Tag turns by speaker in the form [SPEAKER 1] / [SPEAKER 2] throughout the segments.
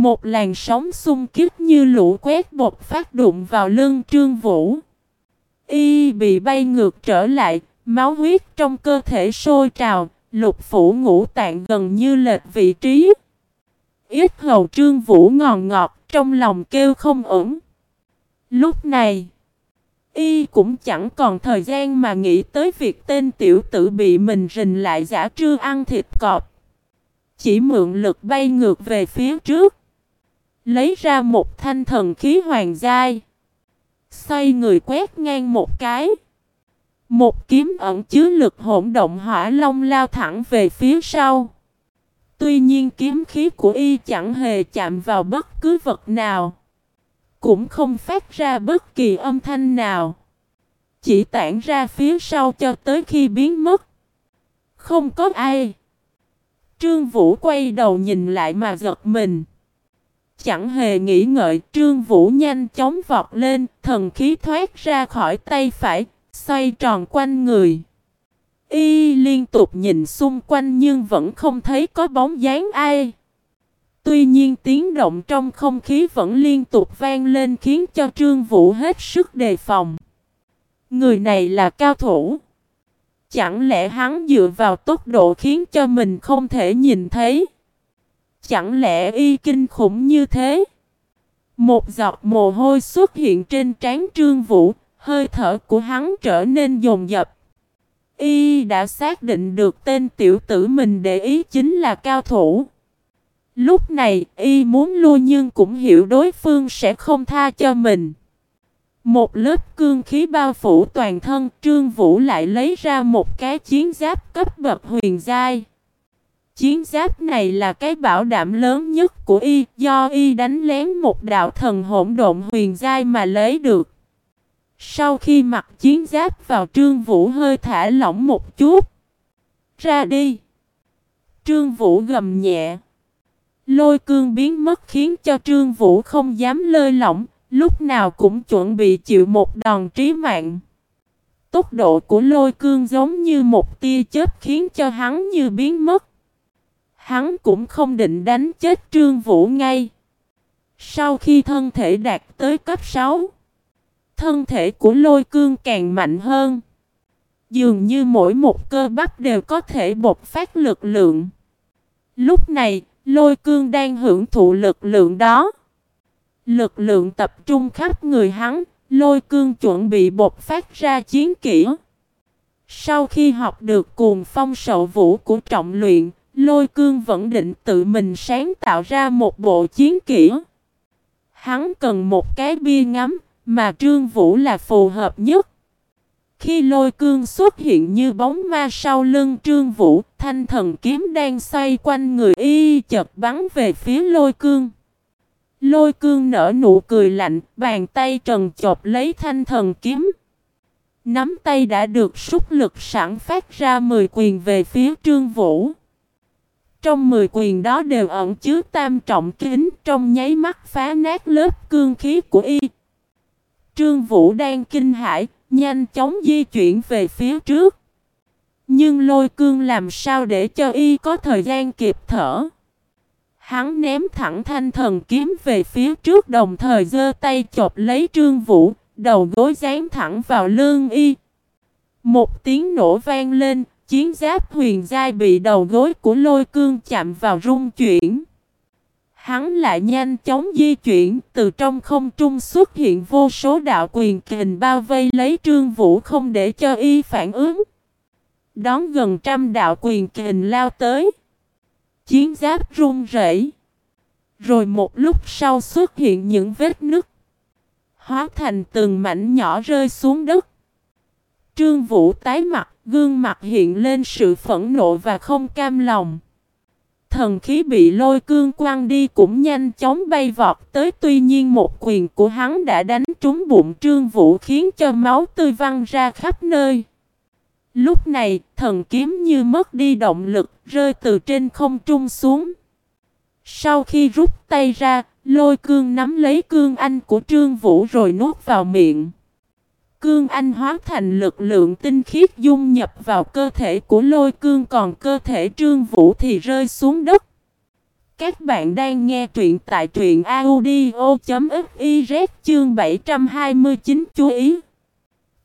[SPEAKER 1] Một làn sóng xung kích như lũ quét bột phát đụng vào lưng Trương Vũ. Y bị bay ngược trở lại, máu huyết trong cơ thể sôi trào, lục phủ ngũ tạng gần như lệch vị trí. Ít hầu Trương Vũ ngòn ngọt, trong lòng kêu không ổn. Lúc này, Y cũng chẳng còn thời gian mà nghĩ tới việc tên tiểu tử bị mình rình lại giả trưa ăn thịt cọp. Chỉ mượn lực bay ngược về phía trước. Lấy ra một thanh thần khí hoàng giai. Xoay người quét ngang một cái. Một kiếm ẩn chứa lực hỗn động hỏa long lao thẳng về phía sau. Tuy nhiên kiếm khí của y chẳng hề chạm vào bất cứ vật nào. Cũng không phát ra bất kỳ âm thanh nào. Chỉ tản ra phía sau cho tới khi biến mất. Không có ai. Trương Vũ quay đầu nhìn lại mà giật mình. Chẳng hề nghĩ ngợi, Trương Vũ nhanh chóng vọt lên, Thần khí thoát ra khỏi tay phải, Xoay tròn quanh người Y liên tục nhìn xung quanh nhưng vẫn không thấy có bóng dáng ai. Tuy nhiên tiếng động trong không khí vẫn liên tục vang lên khiến cho Trương Vũ hết sức đề phòng. Người này là cao thủ. Chẳng lẽ hắn dựa vào tốc độ khiến cho mình không thể nhìn thấy? Chẳng lẽ y kinh khủng như thế? Một giọt mồ hôi xuất hiện trên trán Trương Vũ, hơi thở của hắn trở nên dồn dập. Y đã xác định được tên tiểu tử mình để ý chính là cao thủ. Lúc này y muốn lui nhưng cũng hiểu đối phương sẽ không tha cho mình. Một lớp cương khí bao phủ toàn thân Trương Vũ lại lấy ra một cái chiến giáp cấp bậc huyền giai. Chiến giáp này là cái bảo đảm lớn nhất của y do y đánh lén một đạo thần hỗn độn huyền giai mà lấy được. Sau khi mặc chiến giáp vào Trương Vũ hơi thả lỏng một chút. Ra đi. Trương Vũ gầm nhẹ. Lôi cương biến mất khiến cho Trương Vũ không dám lơi lỏng, lúc nào cũng chuẩn bị chịu một đòn trí mạng. Tốc độ của lôi cương giống như một tia chớp khiến cho hắn như biến mất. Hắn cũng không định đánh chết Trương Vũ ngay. Sau khi thân thể đạt tới cấp 6, thân thể của lôi cương càng mạnh hơn. Dường như mỗi một cơ bắp đều có thể bộc phát lực lượng. Lúc này, lôi cương đang hưởng thụ lực lượng đó. Lực lượng tập trung khắp người hắn, lôi cương chuẩn bị bộc phát ra chiến kỹ. Sau khi học được cuồng phong sậu vũ của trọng luyện, lôi cương vẫn định tự mình sáng tạo ra một bộ chiến kỹ. Hắn cần một cái bia ngắm, mà Trương Vũ là phù hợp nhất. Khi lôi cương xuất hiện như bóng ma sau lưng Trương Vũ, thanh thần kiếm đang xoay quanh người y chật bắn về phía lôi cương. Lôi cương nở nụ cười lạnh, bàn tay trần chộp lấy thanh thần kiếm. Nắm tay đã được súc lực sẵn phát ra 10 quyền về phía Trương Vũ. Trong 10 quyền đó đều ẩn chứa tam trọng kính trong nháy mắt phá nát lớp cương khí của y. Trương Vũ đang kinh hãi, nhanh chóng di chuyển về phía trước. Nhưng lôi cương làm sao để cho y có thời gian kịp thở. Hắn ném thẳng thanh thần kiếm về phía trước đồng thời giơ tay chộp lấy Trương Vũ, đầu gối dán thẳng vào lưng y. Một tiếng nổ vang lên, chiến giáp huyền giai bị đầu gối của lôi cương chạm vào rung chuyển. Hắn lại nhanh chóng di chuyển, từ trong không trung xuất hiện vô số đạo quyền kình bao vây lấy Trương Vũ không để cho y phản ứng. Đón gần trăm đạo quyền kình lao tới. Chiến giáp rung rẩy. Rồi một lúc sau xuất hiện những vết nứt. Hóa thành từng mảnh nhỏ rơi xuống đất. Trương Vũ tái mặt, gương mặt hiện lên sự phẫn nộ và không cam lòng. Thần khí bị lôi cương quăng đi cũng nhanh chóng bay vọt tới tuy nhiên một quyền của hắn đã đánh trúng bụng trương vũ khiến cho máu tươi văng ra khắp nơi. Lúc này thần kiếm như mất đi động lực rơi từ trên không trung xuống. Sau khi rút tay ra, lôi cương nắm lấy cương anh của trương vũ rồi nuốt vào miệng. Cương Anh hóa thành lực lượng tinh khiết dung nhập vào cơ thể của lôi cương, còn cơ thể trương vũ thì rơi xuống đất. Các bạn đang nghe truyện tại truyện audio.fiz chương 729 chú ý.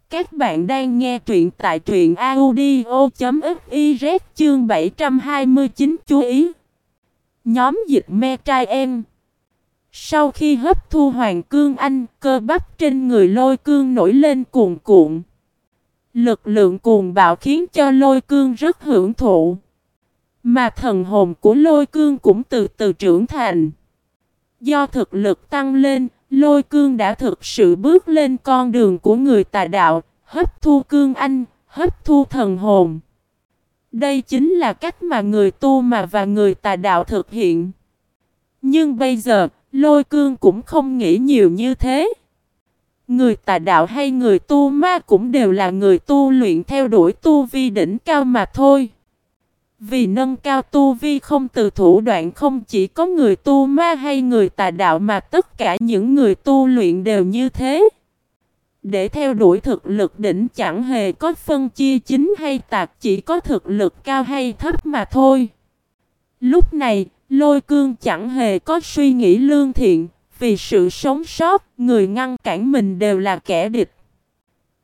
[SPEAKER 1] Các bạn đang nghe truyện tại truyện audio.fiz chương 729 chú ý. Nhóm dịch me trai em. Sau khi hấp thu hoàng cương anh, cơ bắp trên người lôi cương nổi lên cuồn cuộn. Lực lượng cuồng bạo khiến cho lôi cương rất hưởng thụ. Mà thần hồn của lôi cương cũng từ từ trưởng thành. Do thực lực tăng lên, lôi cương đã thực sự bước lên con đường của người tà đạo, hấp thu cương anh, hấp thu thần hồn. Đây chính là cách mà người tu mà và người tà đạo thực hiện. Nhưng bây giờ, lôi cương cũng không nghĩ nhiều như thế. Người tà đạo hay người tu ma cũng đều là người tu luyện theo đuổi tu vi đỉnh cao mà thôi. Vì nâng cao tu vi không từ thủ đoạn không chỉ có người tu ma hay người tà đạo mà tất cả những người tu luyện đều như thế. Để theo đuổi thực lực đỉnh chẳng hề có phân chia chính hay tạc chỉ có thực lực cao hay thấp mà thôi. Lúc này, lôi cương chẳng hề có suy nghĩ lương thiện, vì sự sống sót, người ngăn cản mình đều là kẻ địch.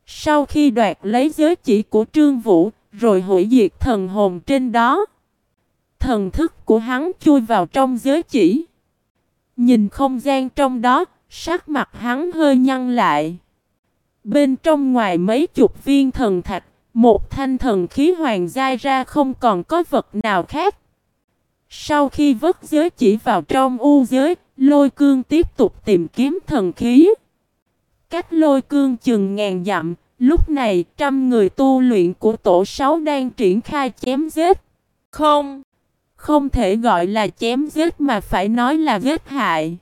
[SPEAKER 1] Sau khi đoạt lấy giới chỉ của Trương Vũ, rồi hủy diệt thần hồn trên đó. Thần thức của hắn chui vào trong giới chỉ. Nhìn không gian trong đó, sắc mặt hắn hơi nhăn lại. Bên trong ngoài mấy chục viên thần thạch, một thanh thần khí hoàng giai ra không còn có vật nào khác. Sau khi vứt giới chỉ vào trong u giới, lôi cương tiếp tục tìm kiếm thần khí. Cách lôi cương chừng ngàn dặm, lúc này trăm người tu luyện của tổ sáu đang triển khai chém giết. Không, không thể gọi là chém giết mà phải nói là giết hại.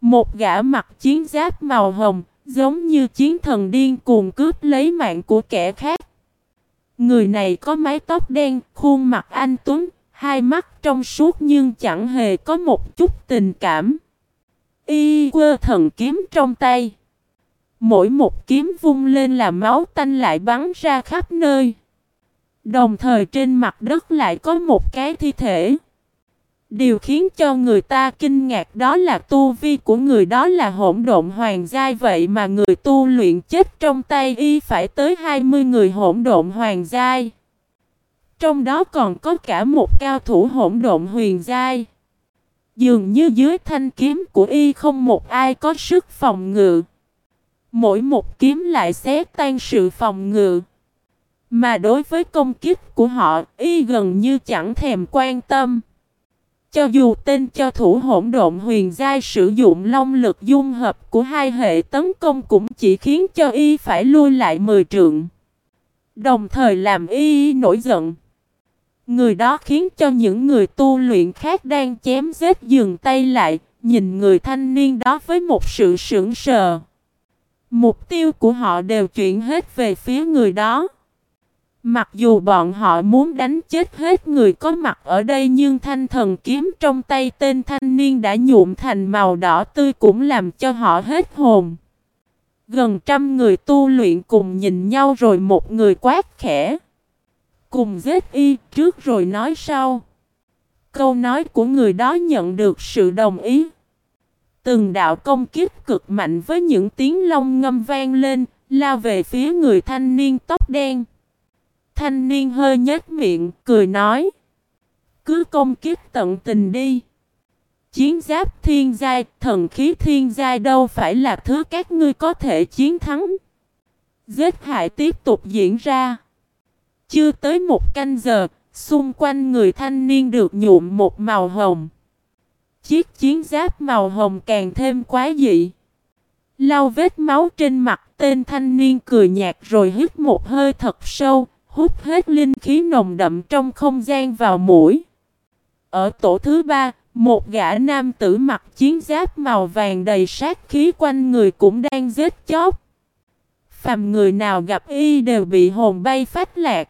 [SPEAKER 1] Một gã mặc chiến giáp màu hồng, giống như chiến thần điên cuồng cướp lấy mạng của kẻ khác. Người này có mái tóc đen, khuôn mặt anh tuấn, hai mắt trong suốt nhưng chẳng hề có một chút tình cảm. Y quơ thần kiếm trong tay. Mỗi một kiếm vung lên là máu tanh lại bắn ra khắp nơi. Đồng thời trên mặt đất lại có một cái thi thể. Điều khiến cho người ta kinh ngạc đó là tu vi của người đó là hỗn độn hoàng giai vậy mà người tu luyện chết trong tay y phải tới 20 người hỗn độn hoàng giai. Trong đó còn có cả một cao thủ hỗn độn huyền giai. Dường như dưới thanh kiếm của y không một ai có sức phòng ngự. Mỗi một kiếm lại xé tan sự phòng ngự. Mà đối với công kích của họ, y gần như chẳng thèm quan tâm. Cho dù tên cho thủ hỗn độn huyền giai sử dụng long lực dung hợp của hai hệ tấn công cũng chỉ khiến cho y phải lui lại mười trượng. Đồng thời làm y nổi giận. Người đó khiến cho những người tu luyện khác đang chém giết dừng tay lại, nhìn người thanh niên đó với một sự sững sờ. Mục tiêu của họ đều chuyển hết về phía người đó. Mặc dù bọn họ muốn đánh chết hết người có mặt ở đây nhưng thanh thần kiếm trong tay tên thanh niên đã nhuộm thành màu đỏ tươi cũng làm cho họ hết hồn. Gần trăm người tu luyện cùng nhìn nhau rồi một người quát khẽ. Cùng giết y trước rồi nói sau. Câu nói của người đó nhận được sự đồng ý. Từng đạo công kiếp cực mạnh với những tiếng long ngâm vang lên, lao về phía người thanh niên tóc đen. Thanh niên hơi nhếch miệng, cười nói. Cứ công kiếp tận tình đi. Chiến giáp thiên giai, thần khí thiên giai đâu phải là thứ các ngươi có thể chiến thắng. Giết hại tiếp tục diễn ra. Chưa tới một canh giờ, xung quanh người thanh niên được nhuộm một màu hồng. Chiếc chiến giáp màu hồng càng thêm quá dị. Lau vết máu trên mặt tên thanh niên cười nhạt rồi hít một hơi thật sâu, hút hết linh khí nồng đậm trong không gian vào mũi. Ở tổ thứ ba, một gã nam tử mặc chiến giáp màu vàng đầy sát khí quanh người cũng đang giết chóc. Phàm người nào gặp y đều bị hồn bay phách lạc.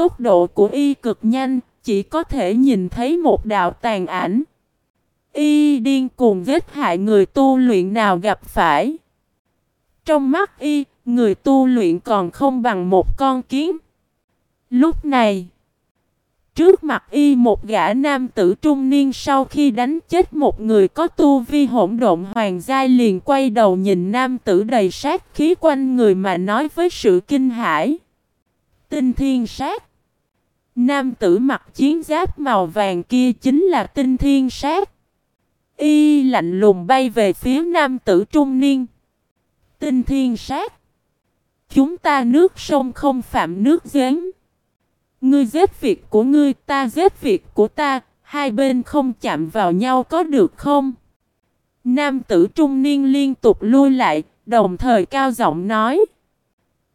[SPEAKER 1] Tốc độ của y cực nhanh, chỉ có thể nhìn thấy một đạo tàn ảnh. Y điên cuồng giết hại người tu luyện nào gặp phải. Trong mắt y, người tu luyện còn không bằng một con kiến. Lúc này, Trước mặt y một gã nam tử trung niên sau khi đánh chết một người có tu vi hỗn độn hoàng giai liền quay đầu nhìn nam tử đầy sát khí quanh người mà nói với sự kinh hãi. Tinh thiên sát. Nam tử mặc chiến giáp màu vàng kia chính là tinh thiên sát. Y lạnh lùng bay về phía nam tử trung niên. Tinh thiên sát. Chúng ta nước sông không phạm nước giếng. Ngươi giết việc của ngươi, ta giết việc của ta, hai bên không chạm vào nhau có được không? Nam tử trung niên liên tục lui lại, đồng thời cao giọng nói.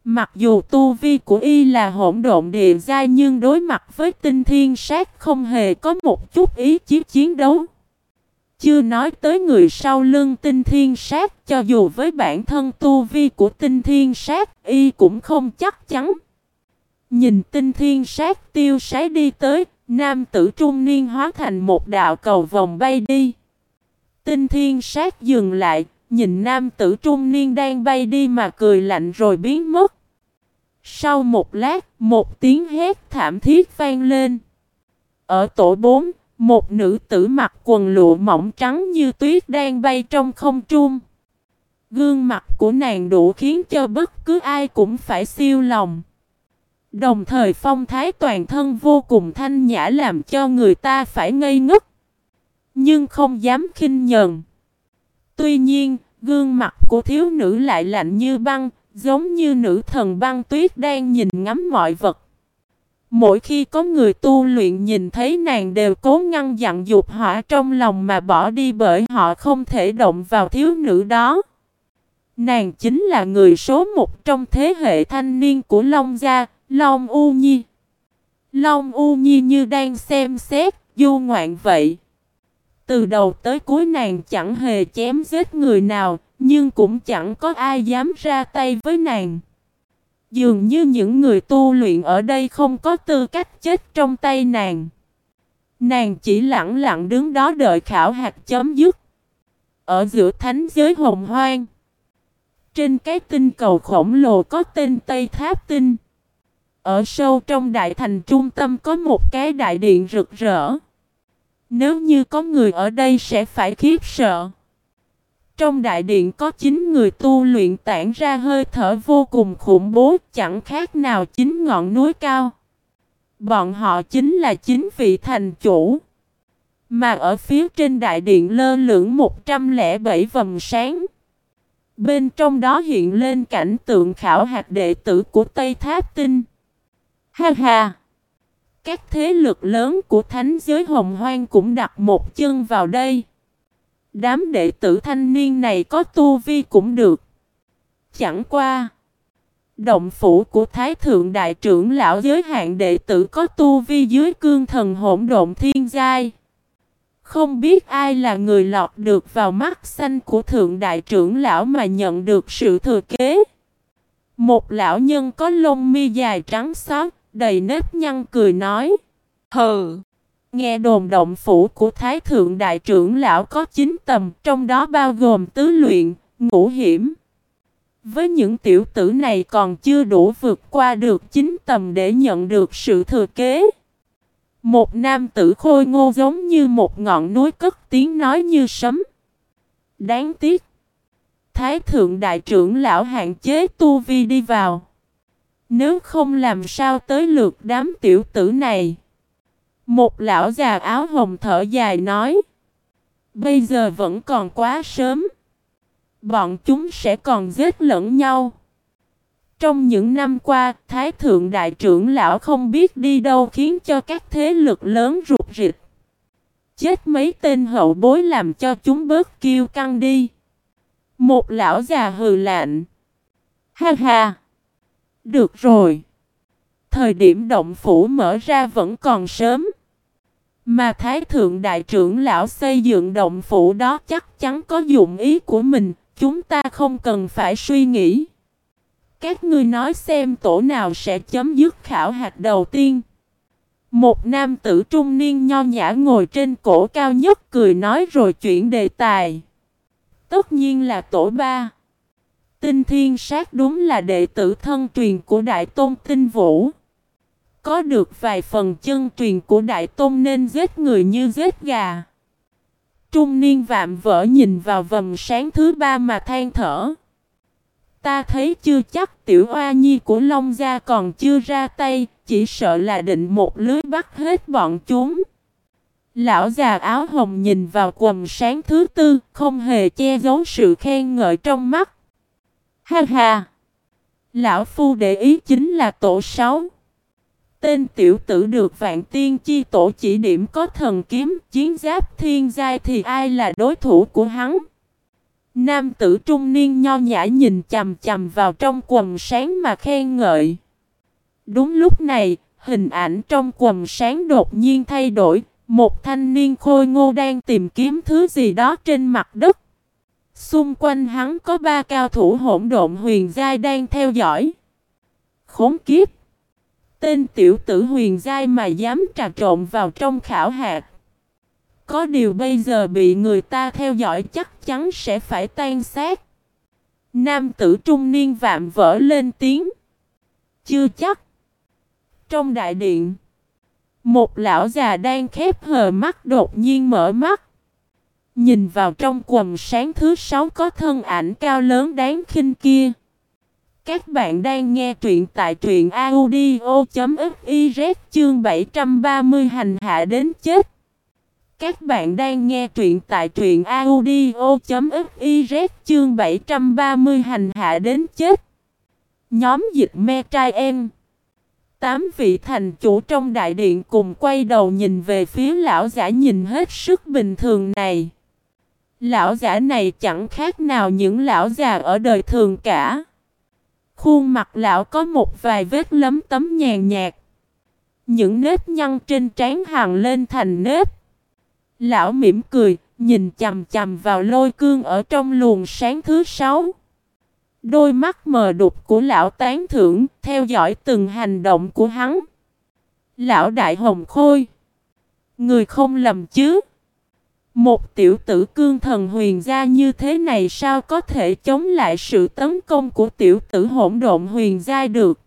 [SPEAKER 1] Mặc dù tu vi của y là hỗn độn địa giai nhưng đối mặt với tinh thiên sát không hề có một chút ý chí chiến đấu. Chưa nói tới người sau lưng tinh thiên sát cho dù với bản thân tu vi của tinh thiên sát y cũng không chắc chắn. Nhìn tinh thiên sát tiêu sái đi tới, nam tử trung niên hóa thành một đạo cầu vòng bay đi. Tinh thiên sát dừng lại, nhìn nam tử trung niên đang bay đi mà cười lạnh rồi biến mất. Sau một lát, một tiếng hét thảm thiết vang lên. Ở tổ 4, một nữ tử mặc quần lụa mỏng trắng như tuyết đang bay trong không trung. Gương mặt của nàng đủ khiến cho bất cứ ai cũng phải siêu lòng. Đồng thời phong thái toàn thân vô cùng thanh nhã làm cho người ta phải ngây ngất. Nhưng không dám khinh nhờn. Tuy nhiên, gương mặt của thiếu nữ lại lạnh như băng, giống như nữ thần băng tuyết đang nhìn ngắm mọi vật. Mỗi khi có người tu luyện nhìn thấy nàng đều cố ngăn dặn dục hỏa trong lòng mà bỏ đi bởi họ không thể động vào thiếu nữ đó. Nàng chính là người số một trong thế hệ thanh niên của Long Gia, Long U Nhi. Long U Nhi như đang xem xét, du ngoạn vậy. Từ đầu tới cuối nàng chẳng hề chém giết người nào, nhưng cũng chẳng có ai dám ra tay với nàng. Dường như những người tu luyện ở đây không có tư cách chết trong tay nàng. Nàng chỉ lặng lặng đứng đó đợi khảo hạt chấm dứt. Ở giữa thánh giới hồng hoang. Trên cái tinh cầu khổng lồ có tên Tây Tháp Tinh. Ở sâu trong đại thành trung tâm có một cái đại điện rực rỡ. Nếu như có người ở đây sẽ phải khiếp sợ. Trong đại điện có 9 người tu luyện tản ra hơi thở vô cùng khủng bố, chẳng khác nào chín ngọn núi cao. Bọn họ chính là 9 vị thành chủ. Mà ở phía trên đại điện lơ lửng 107 vầng sáng. Bên trong đó hiện lên cảnh tượng khảo hạt đệ tử của Tây Tháp Tinh. Ha ha! Các thế lực lớn của thánh giới hồng hoang cũng đặt một chân vào đây. Đám đệ tử thanh niên này có tu vi cũng được. Chẳng qua. Động phủ của Thái Thượng Đại trưởng lão giới hạn đệ tử có tu vi dưới cương thần hỗn độn thiên giai. Không biết ai là người lọt được vào mắt xanh của Thượng Đại trưởng lão mà nhận được sự thừa kế. Một lão nhân có lông mi dài trắng xót, đầy nếp nhăn cười nói. Hừ! Nghe đồn động phủ của Thái Thượng Đại trưởng lão có 9 tầm, trong đó bao gồm tứ luyện, ngũ hiểm. Với những tiểu tử này còn chưa đủ vượt qua được 9 tầm để nhận được sự thừa kế. Một nam tử khôi ngô giống như một ngọn núi cất tiếng nói như sấm. Đáng tiếc. Thái thượng đại trưởng lão hạn chế tu vi đi vào. Nếu không làm sao tới lượt đám tiểu tử này. Một lão già áo hồng thở dài nói. Bây giờ vẫn còn quá sớm. Bọn chúng sẽ còn giết lẫn nhau. Trong những năm qua, Thái Thượng Đại trưởng lão không biết đi đâu khiến cho các thế lực lớn rụt rịch. Chết mấy tên hậu bối làm cho chúng bớt kiêu căng đi. Một lão già hừ lạnh. Ha ha! Được rồi. Thời điểm động phủ mở ra vẫn còn sớm. Mà Thái Thượng Đại trưởng lão xây dựng động phủ đó chắc chắn có dụng ý của mình, chúng ta không cần phải suy nghĩ. Các ngươi nói xem tổ nào sẽ chấm dứt khảo hạt đầu tiên. Một nam tử trung niên nho nhã ngồi trên cổ cao nhất cười nói rồi chuyển đề tài. Tất nhiên là tổ ba. Tinh thiên sát đúng là đệ tử thân truyền của Đại Tôn Tinh Vũ. Có được vài phần chân truyền của Đại Tôn nên giết người như giết gà. Trung niên vạm vỡ nhìn vào vầng sáng thứ ba mà than thở. Ta thấy chưa chắc tiểu oa nhi của Long Gia còn chưa ra tay, chỉ sợ là định một lưới bắt hết bọn chúng. Lão già áo hồng nhìn vào quầm sáng thứ tư, không hề che giấu sự khen ngợi trong mắt. Ha ha! Lão Phu để ý chính là tổ sáu. Tên tiểu tử được vạn tiên chi tổ chỉ điểm có thần kiếm chiến giáp thiên giai thì ai là đối thủ của hắn. Nam tử trung niên nho nhã nhìn chầm chầm vào trong quần sáng mà khen ngợi. Đúng lúc này, hình ảnh trong quần sáng đột nhiên thay đổi, một thanh niên khôi ngô đang tìm kiếm thứ gì đó trên mặt đất. Xung quanh hắn có ba cao thủ hỗn độn huyền giai đang theo dõi. Khốn kiếp! Tên tiểu tử huyền giai mà dám trà trộn vào trong khảo hạt. Có điều bây giờ bị người ta theo dõi chắc chắn sẽ phải tan xác. Nam tử trung niên vạm vỡ lên tiếng. Chưa chắc. Trong đại điện. Một lão già đang khép hờ mắt đột nhiên mở mắt. Nhìn vào trong quần sáng thứ sáu có thân ảnh cao lớn đáng khinh kia. Các bạn đang nghe truyện tại truyện audio.fiz chương 730 hành hạ đến chết. Các bạn đang nghe truyện tại truyện audio.fiz chương 730 hành hạ đến chết. Nhóm dịch me trai em. Tám vị thành chủ trong đại điện cùng quay đầu nhìn về phía lão giả nhìn hết sức bình thường này. Lão giả này chẳng khác nào những lão già ở đời thường cả. Khuôn mặt lão có một vài vết lấm tấm nhàn nhạt. Những nếp nhăn trên trán hàng lên thành nếp. Lão mỉm cười, nhìn chầm chầm vào lôi cương ở trong luồng sáng thứ sáu. Đôi mắt mờ đục của lão tán thưởng, theo dõi từng hành động của hắn. Lão đại hồng khôi. Người không lầm chứ. Một tiểu tử cương thần huyền gia như thế này sao có thể chống lại sự tấn công của tiểu tử hỗn độn huyền gia được?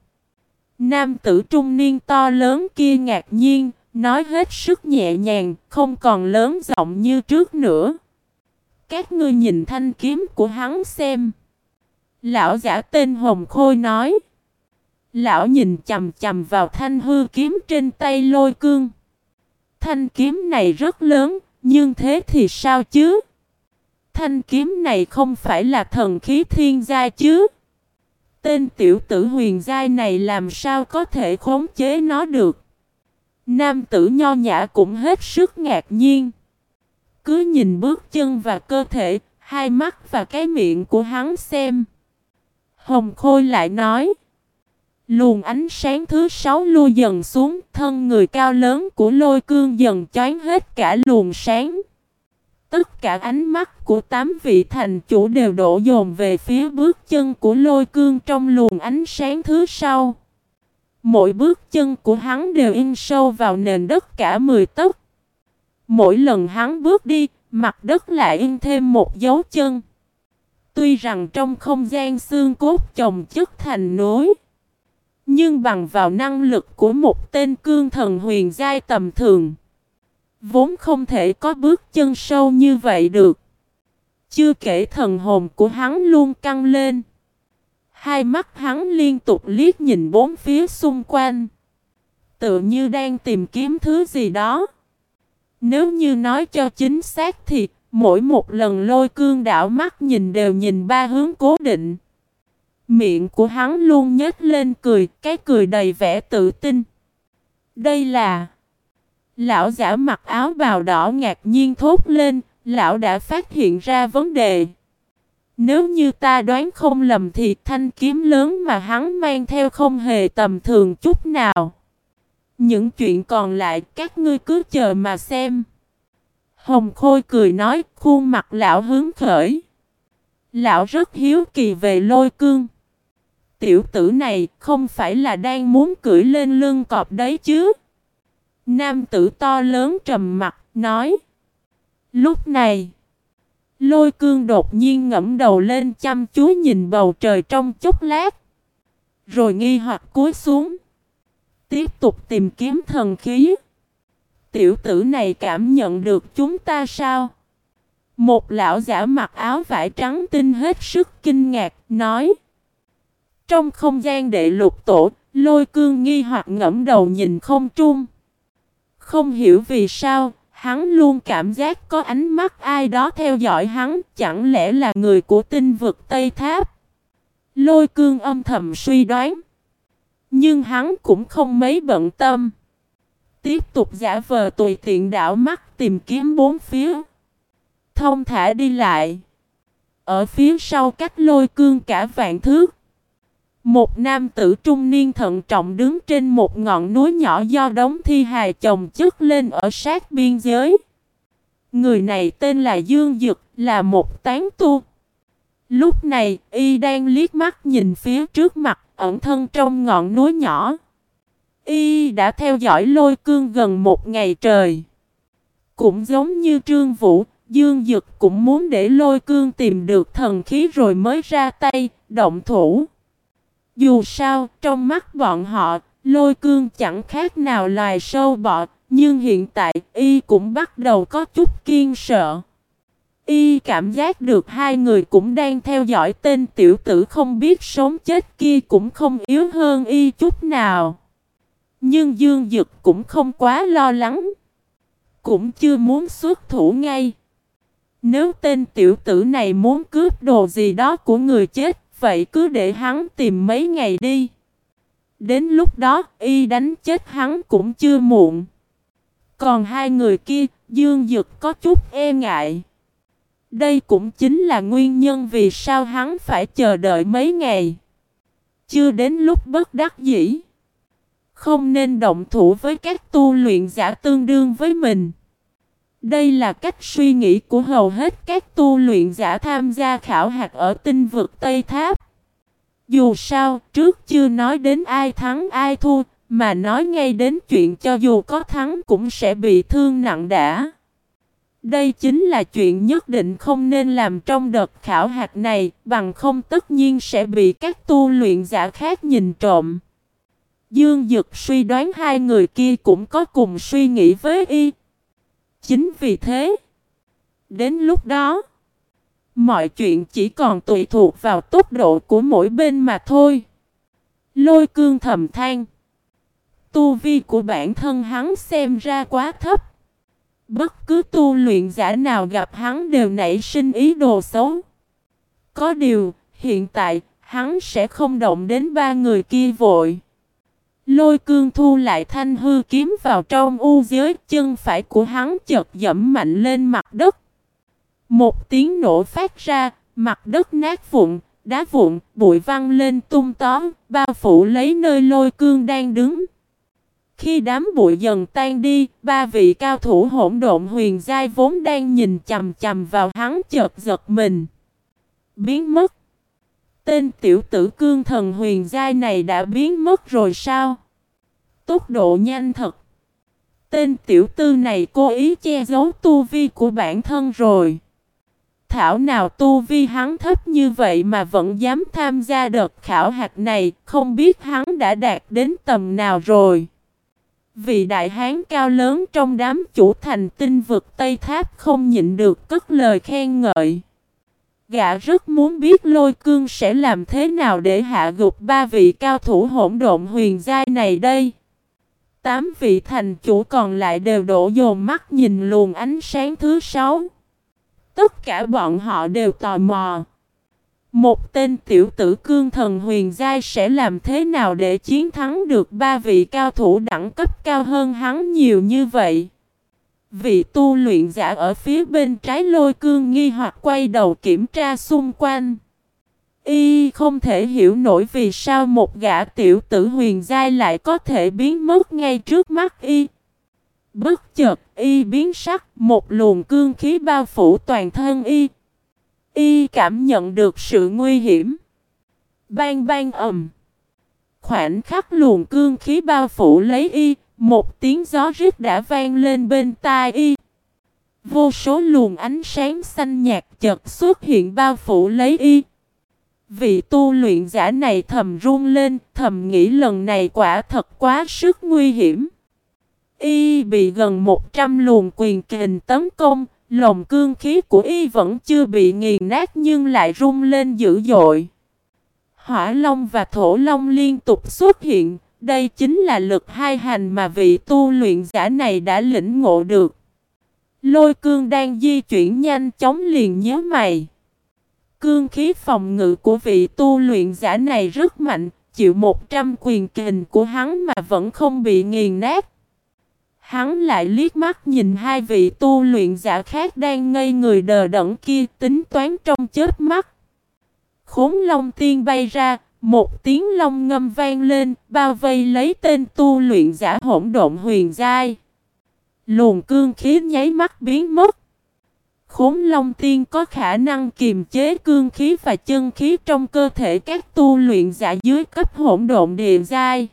[SPEAKER 1] Nam tử trung niên to lớn kia ngạc nhiên, nói hết sức nhẹ nhàng, không còn lớn giọng như trước nữa. Các ngươi nhìn thanh kiếm của hắn xem. Lão giả tên Hồng Khôi nói. Lão nhìn chầm chầm vào thanh hư kiếm trên tay lôi cương. Thanh kiếm này rất lớn, nhưng thế thì sao chứ? Thanh kiếm này không phải là thần khí thiên giai chứ? Tên tiểu tử huyền giai này làm sao có thể khống chế nó được? Nam tử nho nhã cũng hết sức ngạc nhiên. Cứ nhìn bước chân và cơ thể, hai mắt và cái miệng của hắn xem. Hồng Khôi lại nói. Luồng ánh sáng thứ sáu lui dần xuống, thân người cao lớn của lôi cương dần choáng hết cả luồng sáng. Tất cả ánh mắt của tám vị thành chủ đều đổ dồn về phía bước chân của lôi cương trong luồng ánh sáng thứ sau. Mỗi bước chân của hắn đều in sâu vào nền đất cả mười tấc. Mỗi lần hắn bước đi, mặt đất lại in thêm một dấu chân. Tuy rằng trong không gian xương cốt chồng chất thành núi nhưng bằng vào năng lực của một tên cương thần huyền giai tầm thường. Vốn không thể có bước chân sâu như vậy được. Chưa kể thần hồn của hắn luôn căng lên. Hai mắt hắn liên tục liếc nhìn bốn phía xung quanh. Tự như đang tìm kiếm thứ gì đó. Nếu như nói cho chính xác thì mỗi một lần lôi cương đảo mắt nhìn đều nhìn ba hướng cố định. Miệng của hắn luôn nhếch lên cười, cái cười đầy vẻ tự tin. Đây là... Lão giả mặc áo bào đỏ ngạc nhiên thốt lên, lão đã phát hiện ra vấn đề. Nếu như ta đoán không lầm thì thanh kiếm lớn mà hắn mang theo không hề tầm thường chút nào. Những chuyện còn lại các ngươi cứ chờ mà xem. Hồng Khôi cười nói khuôn mặt lão hướng khởi. Lão rất hiếu kỳ về lôi cương. Tiểu tử này không phải là đang muốn cưỡi lên lưng cọp đấy chứ. Nam tử to lớn trầm mặt nói. Lúc này. Lôi cương đột nhiên ngẫm đầu lên chăm chú nhìn bầu trời trong chốc lát. Rồi nghi hoặc cúi xuống. Tiếp tục tìm kiếm thần khí. Tiểu tử này cảm nhận được chúng ta sao? Một lão giả mặc áo vải trắng tinh hết sức kinh ngạc, nói. Trong không gian đệ lục tổ, lôi cương nghi hoặc ngẫm đầu nhìn không trung. Không hiểu vì sao, hắn luôn cảm giác có ánh mắt ai đó theo dõi hắn, chẳng lẽ là người của tinh vực Tây Tháp. Lôi cương âm thầm suy đoán. Nhưng hắn cũng không mấy bận tâm. Tiếp tục giả vờ tùy tiện đảo mắt tìm kiếm bốn phía. Thông thả đi lại. Ở phía sau cách lôi cương cả vạn thước. Một nam tử trung niên thận trọng đứng trên một ngọn núi nhỏ do đống thi hài chồng chất lên ở sát biên giới. Người này tên là Dương Dực, là một tán tu. Lúc này, y đang liếc mắt nhìn phía trước mặt, ẩn thân trong ngọn núi nhỏ. Y đã theo dõi lôi cương gần một ngày trời. Cũng giống như Trương Vũ, Dương Dực cũng muốn để lôi cương tìm được thần khí rồi mới ra tay, động thủ. Dù sao, trong mắt bọn họ, lôi cương chẳng khác nào loài sâu bọ nhưng hiện tại y cũng bắt đầu có chút kiên sợ. Y cảm giác được hai người cũng đang theo dõi tên tiểu tử không biết sống chết kia cũng không yếu hơn y chút nào. Nhưng Dương Dực cũng không quá lo lắng. Cũng chưa muốn xuất thủ ngay. Nếu tên tiểu tử này muốn cướp đồ gì đó của người chết, vậy cứ để hắn tìm mấy ngày đi. Đến lúc đó, y đánh chết hắn cũng chưa muộn. Còn hai người kia, Dương Dực có chút e ngại. Đây cũng chính là nguyên nhân vì sao hắn phải chờ đợi mấy ngày. Chưa đến lúc bất đắc dĩ. Không nên động thủ với các tu luyện giả tương đương với mình. Đây là cách suy nghĩ của hầu hết các tu luyện giả tham gia khảo hạt ở tinh vực Tây Tháp. Dù sao, trước chưa nói đến ai thắng ai thua, mà nói ngay đến chuyện cho dù có thắng cũng sẽ bị thương nặng đã. Đây chính là chuyện nhất định không nên làm trong đợt khảo hạt này, bằng không tất nhiên sẽ bị các tu luyện giả khác nhìn trộm. Dương Dực suy đoán hai người kia cũng có cùng suy nghĩ với y. Chính vì thế, đến lúc đó, mọi chuyện chỉ còn tùy thuộc vào tốc độ của mỗi bên mà thôi. Lôi cương thầm than. Tu vi của bản thân hắn xem ra quá thấp. Bất cứ tu luyện giả nào gặp hắn đều nảy sinh ý đồ xấu. Có điều, hiện tại, hắn sẽ không động đến ba người kia vội. Lôi cương thu lại thanh hư kiếm vào trong u giới chân phải của hắn chợt dẫm mạnh lên mặt đất. Một tiếng nổ phát ra, mặt đất nát vụn, đá vụn, bụi văng lên tung tóm, bao phủ lấy nơi lôi cương đang đứng. Khi đám bụi dần tan đi, ba vị cao thủ hỗn độn huyền giai vốn đang nhìn chầm chầm vào hắn chợt giật mình. Biến mất. Tên tiểu tử cương thần huyền giai này đã biến mất rồi sao? Tốc độ nhanh thật. Tên tiểu tư này cố ý che giấu tu vi của bản thân rồi. Thảo nào tu vi hắn thấp như vậy mà vẫn dám tham gia đợt khảo hạt này, không biết hắn đã đạt đến tầm nào rồi. Vị đại hán cao lớn trong đám chủ thành tinh vực Tây Tháp không nhịn được cất lời khen ngợi. Gã rất muốn biết lôi cương sẽ làm thế nào để hạ gục ba vị cao thủ hỗn độn huyền giai này đây. Tám vị thành chủ còn lại đều đổ dồn mắt nhìn luồng ánh sáng thứ sáu. Tất cả bọn họ đều tò mò. Một tên tiểu tử cương thần huyền giai sẽ làm thế nào để chiến thắng được ba vị cao thủ đẳng cấp cao hơn hắn nhiều như vậy? Vị tu luyện giả ở phía bên trái lôi cương nghi hoặc quay đầu kiểm tra xung quanh. Y không thể hiểu nổi vì sao một gã tiểu tử huyền giai lại có thể biến mất ngay trước mắt Y. Bất chợt Y biến sắc, một luồng cương khí bao phủ toàn thân Y. Y cảm nhận được sự nguy hiểm. Bang bang ầm. Khoảnh khắc luồng cương khí bao phủ lấy Y, một tiếng gió rít đã vang lên bên tai Y. Vô số luồng ánh sáng xanh nhạt chợt xuất hiện bao phủ lấy Y. Vị tu luyện giả này thầm run lên, thầm nghĩ lần này quả thật quá sức nguy hiểm. Y bị gần 100 luồng quyền kình tấn công, lồng cương khí của Y vẫn chưa bị nghiền nát nhưng lại rung lên dữ dội. Hỏa Long và Thổ Long liên tục xuất hiện, đây chính là lực hai hành mà vị tu luyện giả này đã lĩnh ngộ được. Lôi cương đang di chuyển nhanh chóng liền nhớ mày. Cương khí phòng ngự của vị tu luyện giả này rất mạnh, chịu 100 quyền kình của hắn mà vẫn không bị nghiền nát. Hắn lại liếc mắt nhìn hai vị tu luyện giả khác đang ngây người đờ đẫn kia tính toán trong chết mắt. Khốn long tiên bay ra, một tiếng long ngâm vang lên, bao vây lấy tên tu luyện giả hỗn độn huyền giai. Luồng cương khí nháy mắt biến mất. Khốn Long Tiên có khả năng kiềm chế cương khí và chân khí trong cơ thể các tu luyện giả dưới cấp hỗn độn địa giai.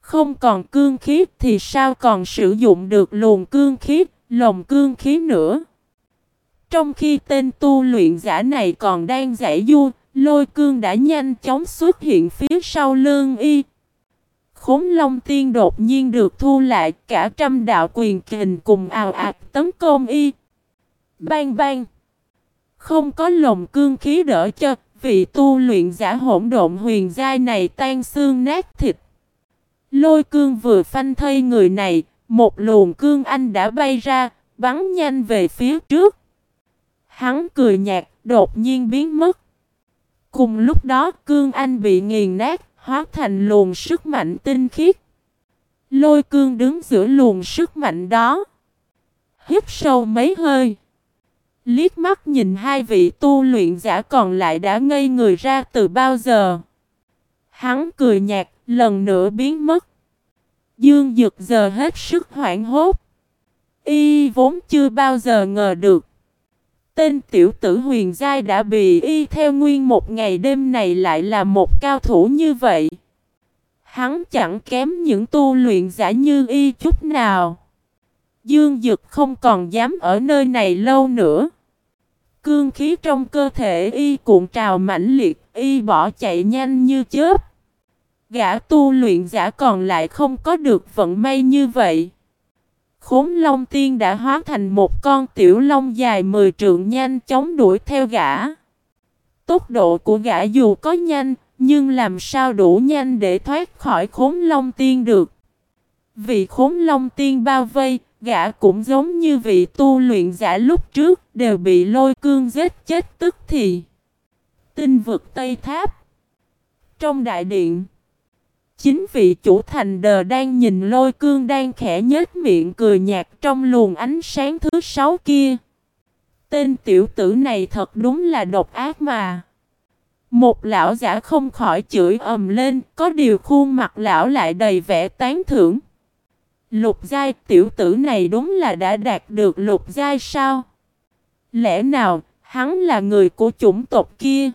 [SPEAKER 1] Không còn cương khí thì sao còn sử dụng được luồng cương khí, lồng cương khí nữa. Trong khi tên tu luyện giả này còn đang giải du, lôi cương đã nhanh chóng xuất hiện phía sau lưng y. Khốn Long Tiên đột nhiên được thu lại cả trăm đạo quyền kình cùng ào ạt tấn công y. Bang bang. Không có lồng cương khí đỡ cho, vị tu luyện giả hỗn độn huyền giai này tan xương nát thịt. Lôi cương vừa phanh thây người này, một luồng cương anh đã bay ra, bắn nhanh về phía trước. Hắn cười nhạt, đột nhiên biến mất. Cùng lúc đó cương anh bị nghiền nát, hóa thành luồng sức mạnh tinh khiết. Lôi cương đứng giữa luồng sức mạnh đó. Hít sâu mấy hơi. Liếc mắt nhìn hai vị tu luyện giả còn lại đã ngây người ra từ bao giờ. Hắn cười nhạt, lần nữa biến mất. Dương Dực giờ hết sức hoảng hốt. Y vốn chưa bao giờ ngờ được. Tên tiểu tử huyền giai đã bị y theo nguyên một ngày đêm này lại là một cao thủ như vậy. Hắn chẳng kém những tu luyện giả như y chút nào. Dương Dực không còn dám ở nơi này lâu nữa. Cương khí trong cơ thể y cuộn trào mãnh liệt, y bỏ chạy nhanh như chớp. Gã tu luyện giả còn lại không có được vận may như vậy. Khốn Long Tiên đã hóa thành một con tiểu long dài mười trượng nhanh chóng đuổi theo gã. Tốc độ của gã dù có nhanh, nhưng làm sao đủ nhanh để thoát khỏi khốn Long Tiên được. Vì khốn Long Tiên bao vây, gã cũng giống như vị tu luyện giả lúc trước, đều bị lôi cương giết chết tức thì. Tinh vực Tây Tháp Trong đại điện Chính vị chủ thành đờ đang nhìn lôi cương đang khẽ nhếch miệng cười nhạt trong luồng ánh sáng thứ sáu kia. Tên tiểu tử này thật đúng là độc ác mà. Một lão giả không khỏi chửi ầm lên, có điều khuôn mặt lão lại đầy vẻ tán thưởng. Lục giai tiểu tử này đúng là đã đạt được lục giai sao? Lẽ nào hắn là người của chủng tộc kia?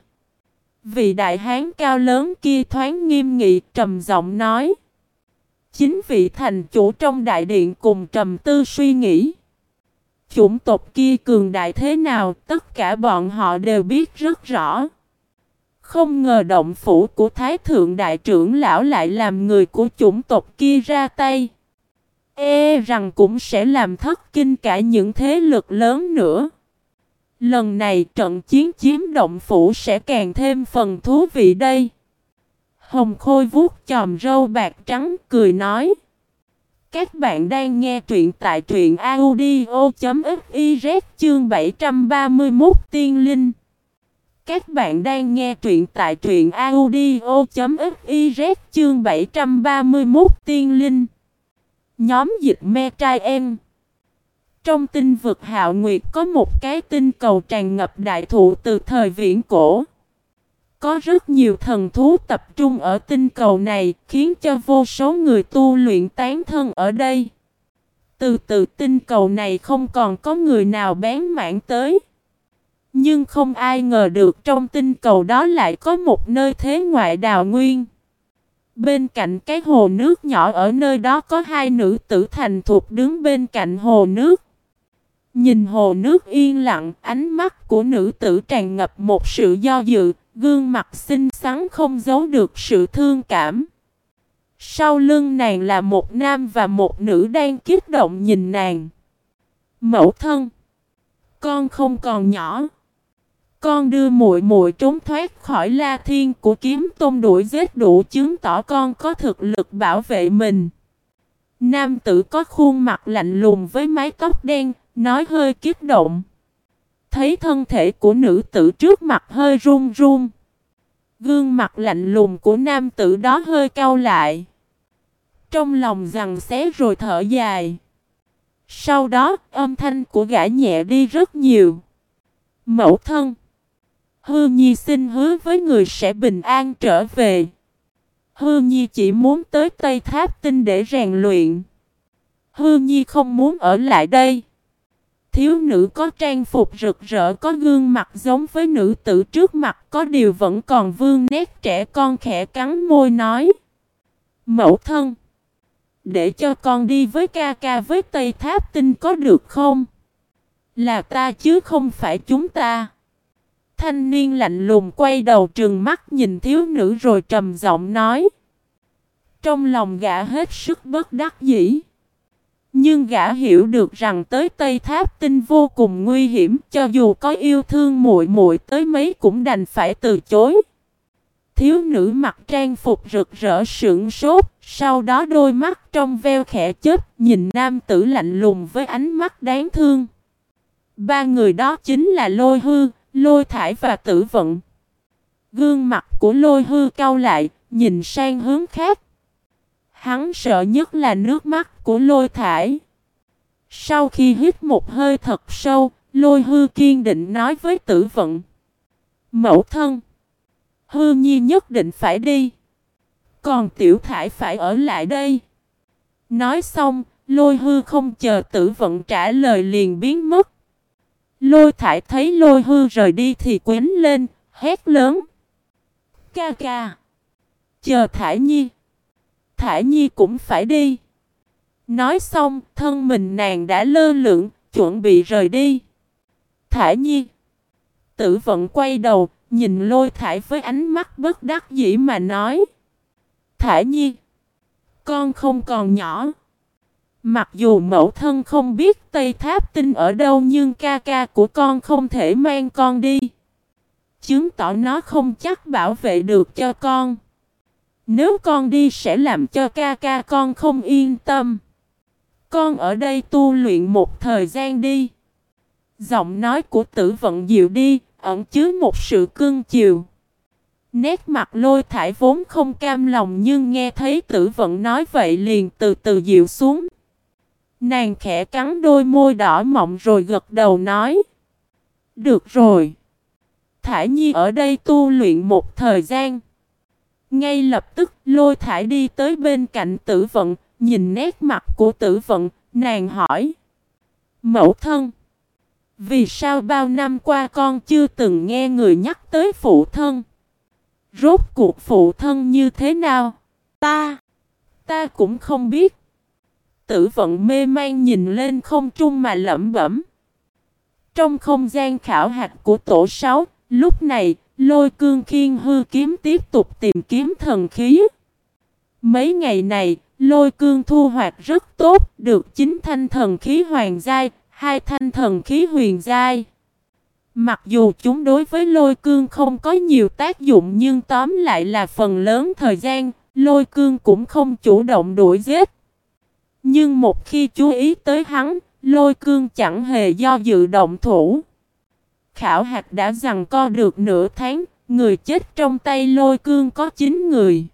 [SPEAKER 1] Vị đại hán cao lớn kia thoáng nghiêm nghị, trầm giọng nói. Chính vị thành chủ trong đại điện cùng trầm tư suy nghĩ. Chủng tộc kia cường đại thế nào, tất cả bọn họ đều biết rất rõ. Không ngờ động phủ của Thái Thượng Đại trưởng Lão lại làm người của chủng tộc kia ra tay. E rằng cũng sẽ làm thất kinh cả những thế lực lớn nữa. Lần này trận chiến chiếm động phủ sẽ càng thêm phần thú vị đây. Hồng Khôi vuốt chòm râu bạc trắng, cười nói. Các bạn đang nghe truyện tại truyện audio.fiz chương 731 tiên linh. Các bạn đang nghe truyện tại truyện audio.fiz chương 731 tiên linh. Nhóm dịch me trai em. Trong tinh vực hạo nguyệt có một cái tinh cầu tràn ngập đại thụ từ thời viễn cổ. Có rất nhiều thần thú tập trung ở tinh cầu này, khiến cho vô số người tu luyện tán thân ở đây. Từ từ, tinh cầu này không còn có người nào bén mãn tới. Nhưng không ai ngờ được trong tinh cầu đó lại có một nơi thế ngoại đào nguyên. Bên cạnh cái hồ nước nhỏ ở nơi đó có hai nữ tử thành thuộc đứng bên cạnh hồ nước. Nhìn hồ nước yên lặng, ánh mắt của nữ tử tràn ngập một sự do dự, gương mặt xinh xắn không giấu được sự thương cảm. Sau lưng nàng là một nam và một nữ đang kích động nhìn nàng. Mẫu thân, con không còn nhỏ. Con đưa muội muội trốn thoát khỏi La Thiên của kiếm tôm đuổi giết đủ chứng tỏ con có thực lực bảo vệ mình. Nam tử có khuôn mặt lạnh lùng với mái tóc đen, nói hơi kiếp động. Thấy thân thể của nữ tử trước mặt hơi run run. Gương mặt lạnh lùng của nam tử đó hơi cau lại. Trong lòng rằng xé rồi thở dài. Sau đó, âm thanh của gã nhẹ đi rất nhiều. Mẫu thân. Hư Nhi xin hứa với người sẽ bình an trở về. Hư Nhi chỉ muốn tới Tây Tháp Tinh để rèn luyện. Hư Nhi không muốn ở lại đây. Thiếu nữ có trang phục rực rỡ, có gương mặt giống với nữ tử trước mặt, có điều vẫn còn vương nét trẻ con khẽ cắn môi nói. Mẫu thân. Để cho con đi với ca ca với Tây Tháp Tinh có được không? Là ta chứ không phải chúng ta. Thanh niên lạnh lùng quay đầu trừng mắt nhìn thiếu nữ rồi trầm giọng nói. Trong lòng gã hết sức bất đắc dĩ. Nhưng gã hiểu được rằng tới Tây Tháp Tinh vô cùng nguy hiểm, cho dù có yêu thương muội muội tới mấy cũng đành phải từ chối. Thiếu nữ mặc trang phục rực rỡ sững sốt, sau đó đôi mắt trong veo khẽ chớp nhìn nam tử lạnh lùng với ánh mắt đáng thương. Ba người đó chính là Lôi Hư, Lôi Thải và Tử Vận. Gương mặt của Lôi Hư cau lại, nhìn sang hướng khác. Hắn sợ nhất là nước mắt của Lôi Thải. Sau khi hít một hơi thật sâu, Lôi Hư kiên định nói với Tử Vận. Mẫu thân! Hư Nhi nhất định phải đi. Còn Tiểu Thải phải ở lại đây. Nói xong, Lôi Hư không chờ Tử Vận trả lời liền biến mất. Lôi thải thấy lôi hư rời đi thì quến lên, hét lớn. Ca ca. Chờ thải nhi. Thải nhi cũng phải đi. Nói xong, thân mình nàng đã lơ lửng, chuẩn bị rời đi. Thải nhi. Tử vận quay đầu, nhìn lôi thải với ánh mắt bất đắc dĩ mà nói. Thải nhi. Con không còn nhỏ. Mặc dù mẫu thân không biết Tây Tháp Tinh ở đâu nhưng ca ca của con không thể mang con đi. Chứng tỏ nó không chắc bảo vệ được cho con. Nếu con đi sẽ làm cho ca ca con không yên tâm. Con ở đây tu luyện một thời gian đi. Giọng nói của tử vận dịu đi, ẩn chứa một sự cưng chiều. Nét mặt lôi thải vốn không cam lòng nhưng nghe thấy tử vận nói vậy liền từ từ dịu xuống. Nàng khẽ cắn đôi môi đỏ mọng rồi gật đầu nói. Được rồi. Thải Nhi ở đây tu luyện một thời gian. Ngay lập tức lôi thải đi tới bên cạnh tử vận, nhìn nét mặt của tử vận, nàng hỏi. Mẫu thân. Vì sao bao năm qua con chưa từng nghe người nhắc tới phụ thân? Rốt cuộc phụ thân như thế nào? Ta, ta cũng không biết. Tử vận mê man nhìn lên không trung mà lẩm bẩm. Trong không gian khảo hạch của tổ 6, lúc này, lôi cương khiên hư kiếm tiếp tục tìm kiếm thần khí. Mấy ngày này, lôi cương thu hoạch rất tốt, được chính thanh thần khí hoàng giai, hai thanh thần khí huyền giai. Mặc dù chúng đối với lôi cương không có nhiều tác dụng nhưng tóm lại là phần lớn thời gian, lôi cương cũng không chủ động đuổi giết. Nhưng một khi chú ý tới hắn, lôi cương chẳng hề do dự động thủ. Khảo hạt đã rằng co được nửa tháng, người chết trong tay lôi cương có 9 người.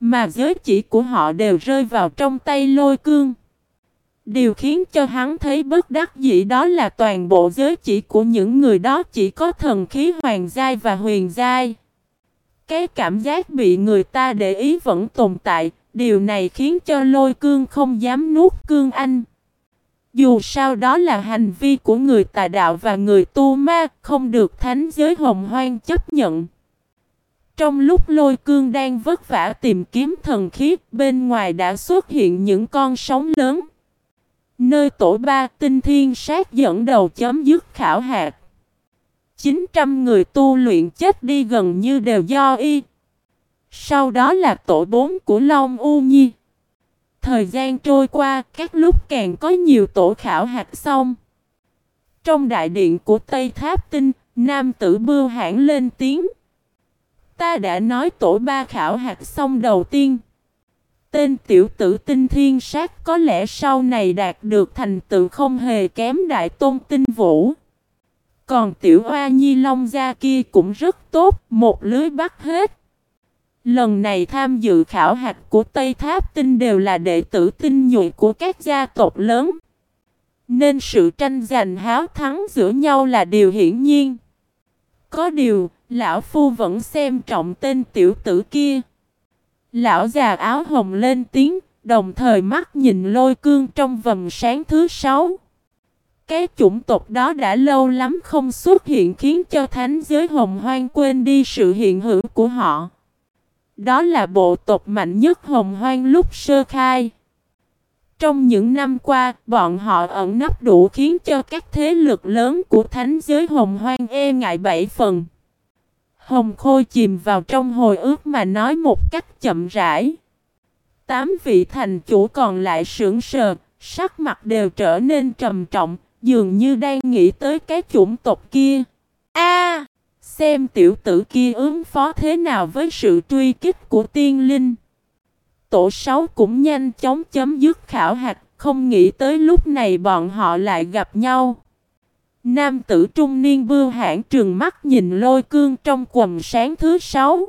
[SPEAKER 1] Mà giới chỉ của họ đều rơi vào trong tay lôi cương. Điều khiến cho hắn thấy bất đắc dĩ đó là toàn bộ giới chỉ của những người đó chỉ có thần khí hoàng giai và huyền giai. Cái cảm giác bị người ta để ý vẫn tồn tại, Điều này khiến cho lôi cương không dám nuốt cương anh. Dù sao đó là hành vi của người tà đạo và người tu ma, không được thánh giới hồng hoang chấp nhận. Trong lúc lôi cương đang vất vả tìm kiếm thần khí, bên ngoài đã xuất hiện những con sóng lớn. Nơi tổ ba tinh thiên sát dẫn đầu chấm dứt khảo hạt. 900 người tu luyện chết đi gần như đều do y. Sau đó là tổ bốn của Long U Nhi. Thời gian trôi qua, các lúc càng có nhiều tổ khảo hạt xong. Trong đại điện của Tây Tháp Tinh, nam tử bưu hãng lên tiếng. Ta đã nói tổ ba khảo hạt xong đầu tiên. Tên tiểu tử tinh thiên sát có lẽ sau này đạt được thành tựu không hề kém đại tôn tinh vũ. Còn tiểu oa nhi long gia kia cũng rất tốt, một lưới bắt hết. Lần này tham dự khảo hạch của Tây Tháp Tinh đều là đệ tử tinh nhuệ của các gia tộc lớn. Nên sự tranh giành háo thắng giữa nhau là điều hiển nhiên. Có điều, lão phu vẫn xem trọng tên tiểu tử kia. Lão già áo hồng lên tiếng, đồng thời mắt nhìn lôi cương trong vầng sáng thứ sáu. Cái chủng tộc đó đã lâu lắm không xuất hiện khiến cho thánh giới hồng hoang quên đi sự hiện hữu của họ. Đó là bộ tộc mạnh nhất hồng hoang lúc sơ khai. Trong những năm qua, bọn họ ẩn nấp đủ khiến cho các thế lực lớn của thánh giới hồng hoang e ngại bảy phần. Hồng Khôi chìm vào trong hồi ức mà nói một cách chậm rãi. Tám vị thành chủ còn lại sững sờ, sắc mặt đều trở nên trầm trọng, dường như đang nghĩ tới cái chủng tộc kia. A, xem tiểu tử kia ứng phó thế nào với sự truy kích của tiên linh. Tổ 6 cũng nhanh chóng chấm dứt khảo hạch, không nghĩ tới lúc này bọn họ lại gặp nhau. Nam tử trung niên bưu hãn trường mắt nhìn lôi cương trong quầm sáng thứ sáu.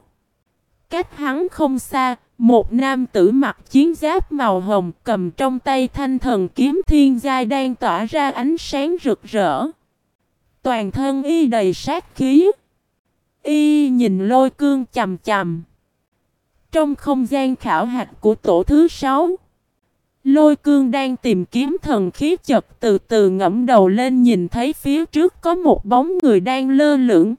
[SPEAKER 1] Cách hắn không xa, một nam tử mặc chiến giáp màu hồng cầm trong tay thanh thần kiếm thiên giai đang tỏa ra ánh sáng rực rỡ. Toàn thân y đầy sát khí. Y nhìn lôi cương chầm chầm. Trong không gian khảo hạch của tổ thứ sáu Lôi cương đang tìm kiếm thần khí chật từ từ ngẫm đầu lên nhìn thấy phía trước có một bóng người đang lơ lửng.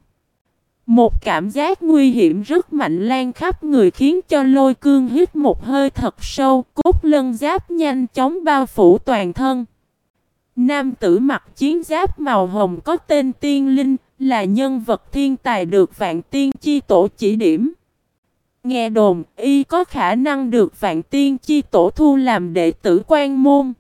[SPEAKER 1] Một cảm giác nguy hiểm rất mạnh lan khắp người khiến cho lôi cương hít một hơi thật sâu, cốt lân giáp nhanh chóng bao phủ toàn thân. Nam tử mặc chiến giáp màu hồng có tên Tiên Linh, là nhân vật thiên tài được vạn tiên chi tổ chỉ điểm. Nghe đồn, y có khả năng được vạn tiên chi tổ thu làm đệ tử quan môn.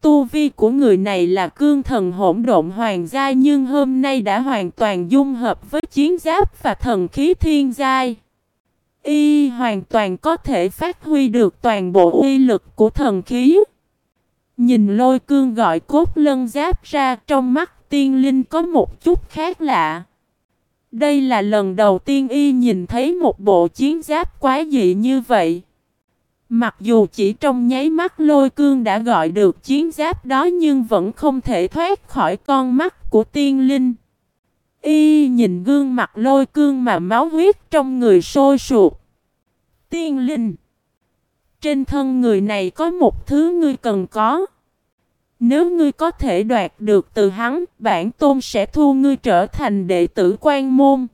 [SPEAKER 1] Tu vi của người này là cương thần hỗn độn hoàng gia nhưng hôm nay đã hoàn toàn dung hợp với chiến giáp và thần khí thiên giai. Y hoàn toàn có thể phát huy được toàn bộ uy lực của thần khí. Nhìn lôi cương gọi cốt lân giáp ra, trong mắt tiên linh có một chút khác lạ. Đây là lần đầu tiên y nhìn thấy một bộ chiến giáp quái dị như vậy. Mặc dù chỉ trong nháy mắt lôi cương đã gọi được chiến giáp đó nhưng vẫn không thể thoát khỏi con mắt của tiên linh. Y nhìn gương mặt lôi cương mà máu huyết trong người sôi sụt. Tiên linh. Trên thân người này có một thứ ngươi cần có. Nếu ngươi có thể đoạt được từ hắn, bản tôn sẽ thu ngươi trở thành đệ tử quan môn.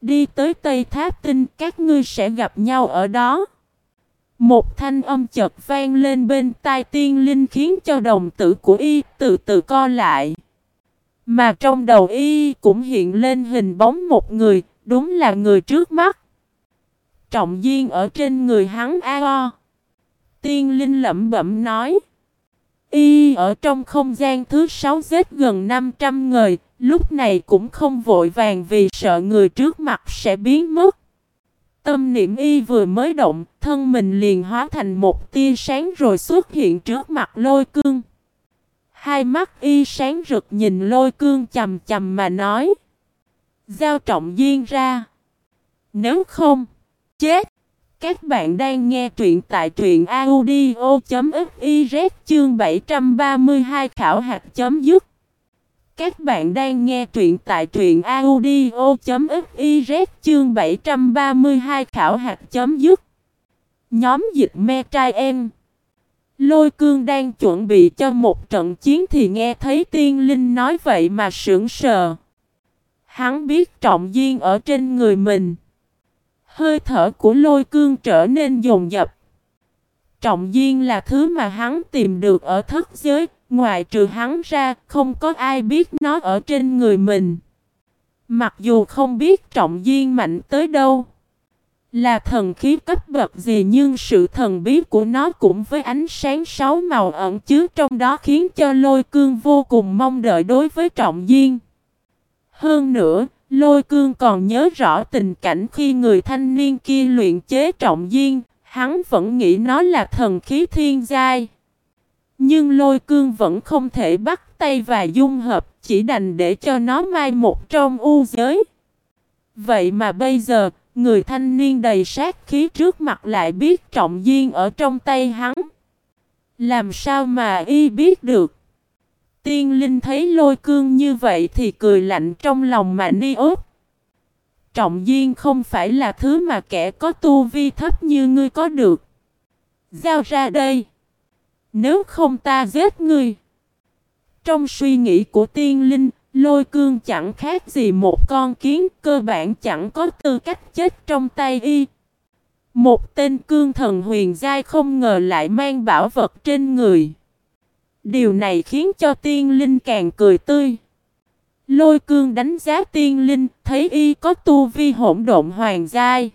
[SPEAKER 1] Đi tới Tây Tháp Tinh, các ngươi sẽ gặp nhau ở đó. Một thanh âm chợt vang lên bên tai tiên linh khiến cho đồng tử của y từ từ co lại. Mà trong đầu y cũng hiện lên hình bóng một người, đúng là người trước mắt. Trọng duyên ở trên người hắn A-o. Tiên linh lẩm bẩm nói. Y ở trong không gian thứ sáu giết gần 500 người, lúc này cũng không vội vàng vì sợ người trước mặt sẽ biến mất. Tâm niệm y vừa mới động, thân mình liền hóa thành một tia sáng rồi xuất hiện trước mặt lôi cương. Hai mắt y sáng rực nhìn lôi cương chầm chầm mà nói. Giao trọng duyên ra. Nếu không, chết. Các bạn đang nghe truyện tại truyện audio.fiz chương 732 khảo hạt chấm dứt. Các bạn đang nghe truyện tại truyện audio.fiz chương 732 khảo hạt chấm dứt. Nhóm dịch me trai em. Lôi cương đang chuẩn bị cho một trận chiến thì nghe thấy tiên linh nói vậy mà sững sờ. Hắn biết trọng duyên ở trên người mình. Hơi thở của lôi cương trở nên dồn dập. Trọng duyên là thứ mà hắn tìm được ở thất giới, ngoài trừ hắn ra, không có ai biết nó ở trên người mình. Mặc dù không biết trọng duyên mạnh tới đâu. Là thần khí cấp bậc gì nhưng sự thần bí của nó cũng với ánh sáng sáu màu ẩn chứa trong đó khiến cho lôi cương vô cùng mong đợi đối với trọng duyên. Hơn nữa, lôi cương còn nhớ rõ tình cảnh khi người thanh niên kia luyện chế trọng duyên, hắn vẫn nghĩ nó là thần khí thiên giai. Nhưng lôi cương vẫn không thể bắt tay và dung hợp, chỉ đành để cho nó mai một trong u giới. Vậy mà bây giờ, người thanh niên đầy sát khí trước mặt lại biết trọng duyên ở trong tay hắn. Làm sao mà y biết được? Tiên linh thấy lôi cương như vậy thì cười lạnh trong lòng mà ni ốt. Trọng duyên không phải là thứ mà kẻ có tu vi thấp như ngươi có được. Giao ra đây. Nếu không ta giết ngươi. Trong suy nghĩ của tiên linh, lôi cương chẳng khác gì một con kiến cơ bản chẳng có tư cách chết trong tay y. Một tên cương thần huyền giai không ngờ lại mang bảo vật trên người. Điều này khiến cho tiên linh càng cười tươi. Lôi cương đánh giá tiên linh, thấy y có tu vi hỗn độn hoàng giai.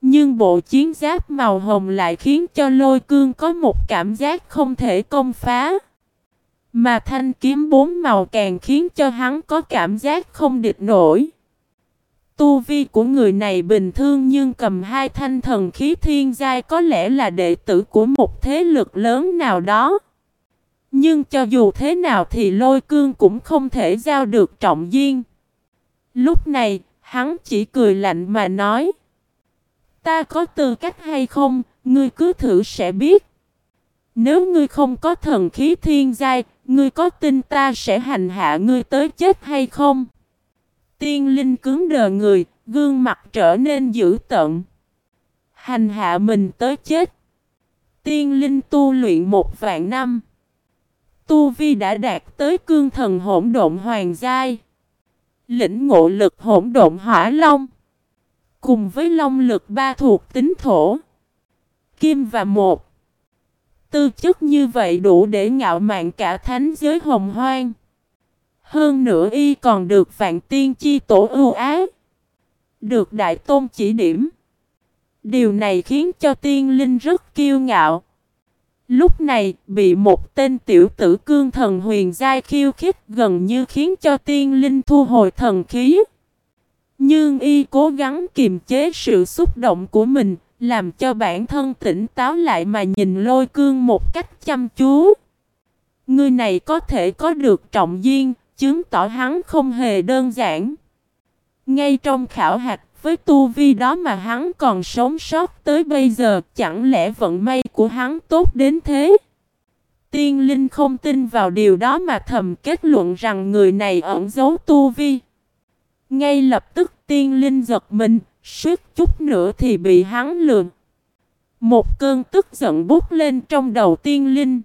[SPEAKER 1] Nhưng bộ chiến giáp màu hồng lại khiến cho lôi cương có một cảm giác không thể công phá. Mà thanh kiếm bốn màu càng khiến cho hắn có cảm giác không địch nổi. Tu vi của người này bình thường nhưng cầm hai thanh thần khí thiên giai có lẽ là đệ tử của một thế lực lớn nào đó. Nhưng cho dù thế nào thì lôi cương cũng không thể giao được trọng duyên. Lúc này, hắn chỉ cười lạnh mà nói. Ta có tư cách hay không, ngươi cứ thử sẽ biết. Nếu ngươi không có thần khí thiên giai, ngươi có tin ta sẽ hành hạ ngươi tới chết hay không? Tiên linh cứng đờ người, gương mặt trở nên dữ tợn. Hành hạ mình tới chết. Tiên linh tu luyện một vạn năm. Tu Vi đã đạt tới cương thần hỗn độn hoàng giai. Lĩnh ngộ lực hỗn độn hỏa long. Cùng với long lực ba thuộc tính thổ. Kim và một. Tư chất như vậy đủ để ngạo mạn cả thánh giới hồng hoang. Hơn nữa y còn được vạn tiên chi tổ ưu ái. Được đại tôn chỉ điểm. Điều này khiến cho tiên linh rất kiêu ngạo. Lúc này, bị một tên tiểu tử cương thần huyền giai khiêu khích gần như khiến cho tiên linh thu hồi thần khí. Nhưng y cố gắng kiềm chế sự xúc động của mình, làm cho bản thân tỉnh táo lại mà nhìn lôi cương một cách chăm chú. Người này có thể có được trọng duyên, chứng tỏ hắn không hề đơn giản. Ngay trong khảo hạch, với tu vi đó mà hắn còn sống sót tới bây giờ, chẳng lẽ vận may của hắn tốt đến thế? Tiên linh không tin vào điều đó mà thầm kết luận rằng người này ẩn giấu tu vi. Ngay lập tức tiên linh giật mình, suýt chút nữa thì bị hắn lừa. Một cơn tức giận bút lên trong đầu tiên linh.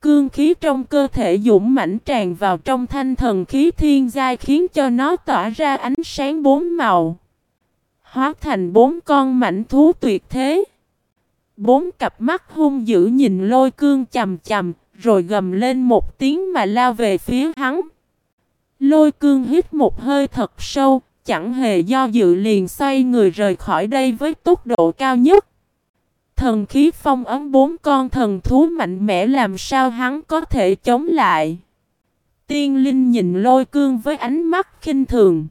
[SPEAKER 1] Cương khí trong cơ thể dũng mãnh tràn vào trong thanh thần khí thiên giai khiến cho nó tỏa ra ánh sáng bốn màu. Hóa thành bốn con mảnh thú tuyệt thế. Bốn cặp mắt hung dữ nhìn lôi cương chầm chầm, rồi gầm lên một tiếng mà lao về phía hắn. Lôi cương hít một hơi thật sâu, chẳng hề do dự liền xoay người rời khỏi đây với tốc độ cao nhất. Thần khí phong ấm bốn con thần thú mạnh mẽ làm sao hắn có thể chống lại. Tiên linh nhìn lôi cương với ánh mắt khinh thường.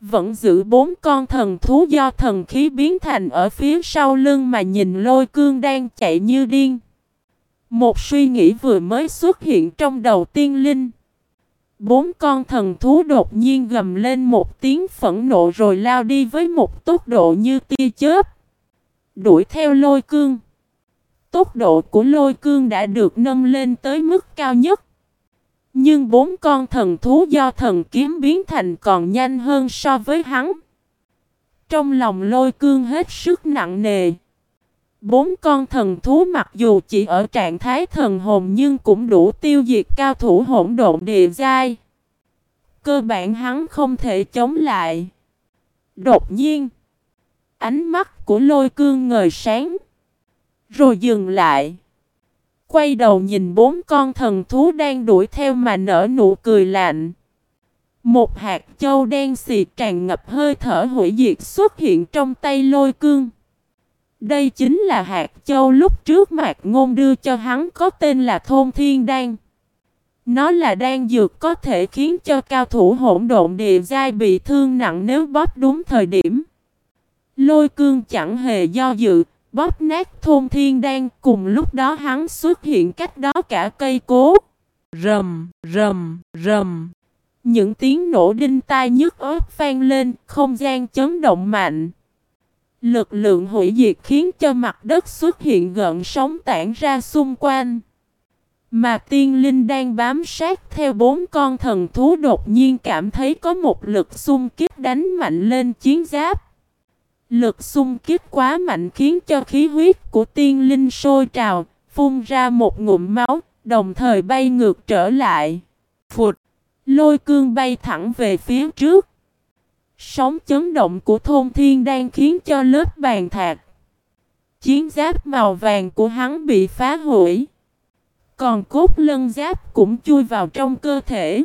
[SPEAKER 1] Vẫn giữ bốn con thần thú do thần khí biến thành ở phía sau lưng mà nhìn lôi cương đang chạy như điên. Một suy nghĩ vừa mới xuất hiện trong đầu tiên linh. Bốn con thần thú đột nhiên gầm lên một tiếng phẫn nộ rồi lao đi với một tốc độ như tia chớp. Đuổi theo lôi cương. Tốc độ của lôi cương đã được nâng lên tới mức cao nhất. Nhưng bốn con thần thú do thần kiếm biến thành còn nhanh hơn so với hắn. Trong lòng lôi cương hết sức nặng nề. Bốn con thần thú mặc dù chỉ ở trạng thái thần hồn nhưng cũng đủ tiêu diệt cao thủ hỗn độn địa giai. Cơ bản hắn không thể chống lại. Đột nhiên, ánh mắt của lôi cương ngời sáng. Rồi dừng lại. Quay đầu nhìn bốn con thần thú đang đuổi theo mà nở nụ cười lạnh. Một hạt châu đen xì tràn ngập hơi thở hủy diệt xuất hiện trong tay lôi cương. Đây chính là hạt châu lúc trước mạc ngôn đưa cho hắn có tên là Thôn Thiên Đan. Nó là đan dược có thể khiến cho cao thủ hỗn độn địa giai bị thương nặng nếu bóp đúng thời điểm. Lôi cương chẳng hề do dự, bóp nát thôn thiên đan cùng lúc đó hắn xuất hiện cách đó cả cây cố. Rầm, rầm, rầm. Những tiếng nổ đinh tai nhức ớt vang lên, không gian chấn động mạnh. Lực lượng hủy diệt khiến cho mặt đất xuất hiện gợn sóng tản ra xung quanh. Mà tiên linh đang bám sát theo bốn con thần thú đột nhiên cảm thấy có một lực xung kích đánh mạnh lên chiến giáp. Lực xung kích quá mạnh khiến cho khí huyết của tiên linh sôi trào, phun ra một ngụm máu, đồng thời bay ngược trở lại. Phụt! Lôi cương bay thẳng về phía trước. Sóng chấn động của thôn thiên đang khiến cho lớp bàn thạc. Chiến giáp màu vàng của hắn bị phá hủy. Còn cốt lân giáp cũng chui vào trong cơ thể.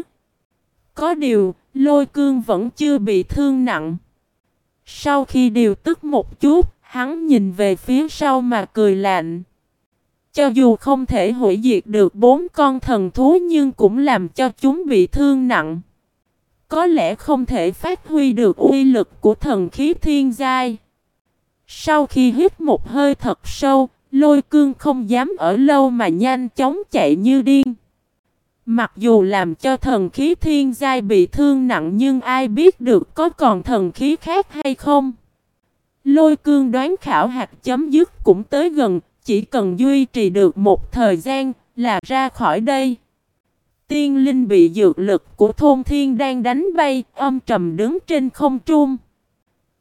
[SPEAKER 1] Có điều, lôi cương vẫn chưa bị thương nặng. Sau khi điều tức một chút, hắn nhìn về phía sau mà cười lạnh. Cho dù không thể hủy diệt được bốn con thần thú nhưng cũng làm cho chúng bị thương nặng. Có lẽ không thể phát huy được uy lực của thần khí thiên giai. Sau khi hít một hơi thật sâu, lôi cương không dám ở lâu mà nhanh chóng chạy như điên. Mặc dù làm cho thần khí thiên giai bị thương nặng nhưng ai biết được có còn thần khí khác hay không. Lôi cương đoán khảo hạt chấm dứt cũng tới gần, chỉ cần duy trì được một thời gian là ra khỏi đây. Tiên linh bị dược lực của thôn thiên đang đánh bay, âm trầm đứng trên không trung.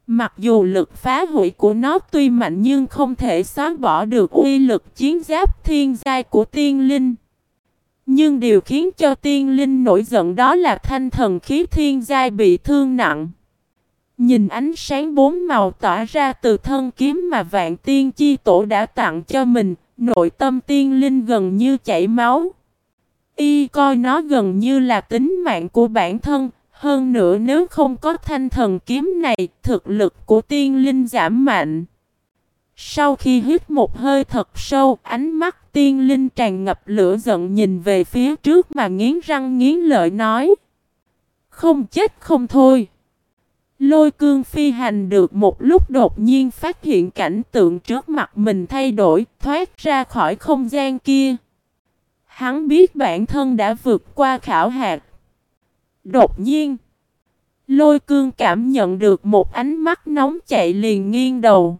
[SPEAKER 1] Mặc dù lực phá hủy của nó tuy mạnh nhưng không thể xóa bỏ được uy lực chiến giáp thiên giai của tiên linh. Nhưng điều khiến cho tiên linh nổi giận đó là thanh thần khí thiên giai bị thương nặng. Nhìn ánh sáng bốn màu tỏa ra từ thân kiếm mà vạn tiên chi tổ đã tặng cho mình, nội tâm tiên linh gần như chảy máu. Y coi nó gần như là tính mạng của bản thân, hơn nữa nếu không có thanh thần kiếm này, thực lực của tiên linh giảm mạnh. Sau khi hít một hơi thật sâu, ánh mắt tiên linh tràn ngập lửa giận nhìn về phía trước mà nghiến răng nghiến lợi nói. Không chết không thôi. Lôi cương phi hành được một lúc đột nhiên phát hiện cảnh tượng trước mặt mình thay đổi, thoát ra khỏi không gian kia. Hắn biết bản thân đã vượt qua khảo hạt. Đột nhiên, lôi cương cảm nhận được một ánh mắt nóng chạy liền nghiêng đầu.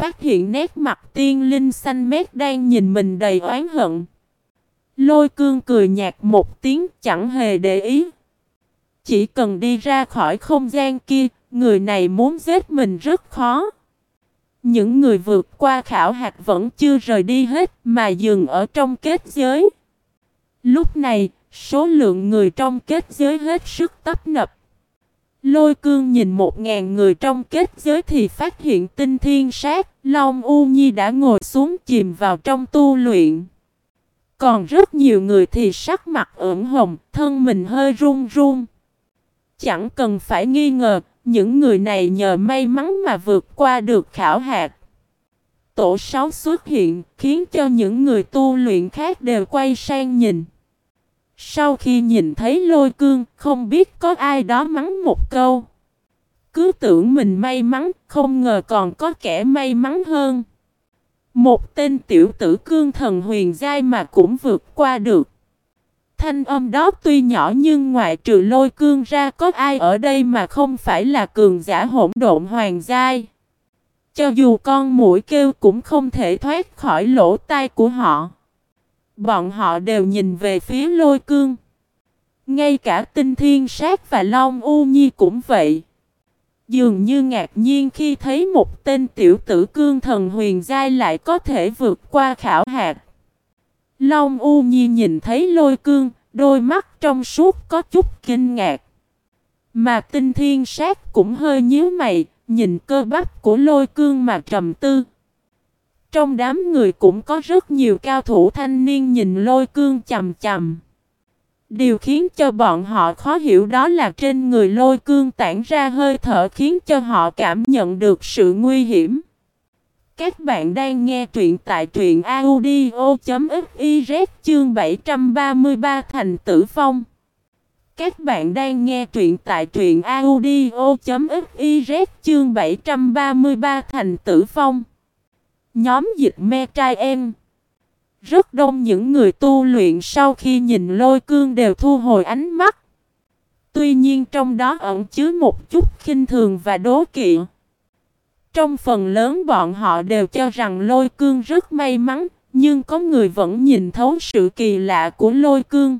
[SPEAKER 1] Phát hiện nét mặt tiên linh xanh mét đang nhìn mình đầy oán hận. Lôi cương cười nhạt một tiếng chẳng hề để ý. Chỉ cần đi ra khỏi không gian kia, người này muốn giết mình rất khó. Những người vượt qua khảo hạt vẫn chưa rời đi hết mà dừng ở trong kết giới. Lúc này, số lượng người trong kết giới hết sức tấp nập. Lôi cương nhìn một ngàn người trong kết giới thì phát hiện tinh thiên sát, Long U Nhi đã ngồi xuống chìm vào trong tu luyện. Còn rất nhiều người thì sắc mặt ửng hồng, thân mình hơi run run. Chẳng cần phải nghi ngờ, những người này nhờ may mắn mà vượt qua được khảo hạt. Tổ sáu xuất hiện, khiến cho những người tu luyện khác đều quay sang nhìn. Sau khi nhìn thấy lôi cương, không biết có ai đó mắng một câu. Cứ tưởng mình may mắn, không ngờ còn có kẻ may mắn hơn. Một tên tiểu tử cương thần huyền giai mà cũng vượt qua được. Thanh âm đó tuy nhỏ nhưng ngoại trừ lôi cương ra có ai ở đây mà không phải là cường giả hỗn độn hoàng giai. Cho dù con mũi kêu cũng không thể thoát khỏi lỗ tai của họ. Bọn họ đều nhìn về phía lôi cương. Ngay cả tinh thiên sát và long u nhi cũng vậy. Dường như ngạc nhiên khi thấy một tên tiểu tử cương thần huyền giai lại có thể vượt qua khảo hạt. Long U Nhi nhìn thấy lôi cương, đôi mắt trong suốt có chút kinh ngạc. Mà tinh thiên sát cũng hơi nhíu mày, nhìn cơ bắp của lôi cương mà trầm tư. Trong đám người cũng có rất nhiều cao thủ thanh niên nhìn lôi cương chầm chầm. Điều khiến cho bọn họ khó hiểu đó là trên người lôi cương tản ra hơi thở khiến cho họ cảm nhận được sự nguy hiểm. Các bạn đang nghe truyện tại truyện audio.fiz chương 733 thành tử phong. Các bạn đang nghe truyện tại truyện audio.fiz chương 733 thành tử phong. Nhóm dịch me trai em. Rất đông những người tu luyện sau khi nhìn lôi cương đều thu hồi ánh mắt. Tuy nhiên trong đó ẩn chứa một chút khinh thường và đố kỵ. Trong phần lớn bọn họ đều cho rằng lôi cương rất may mắn, nhưng có người vẫn nhìn thấu sự kỳ lạ của lôi cương.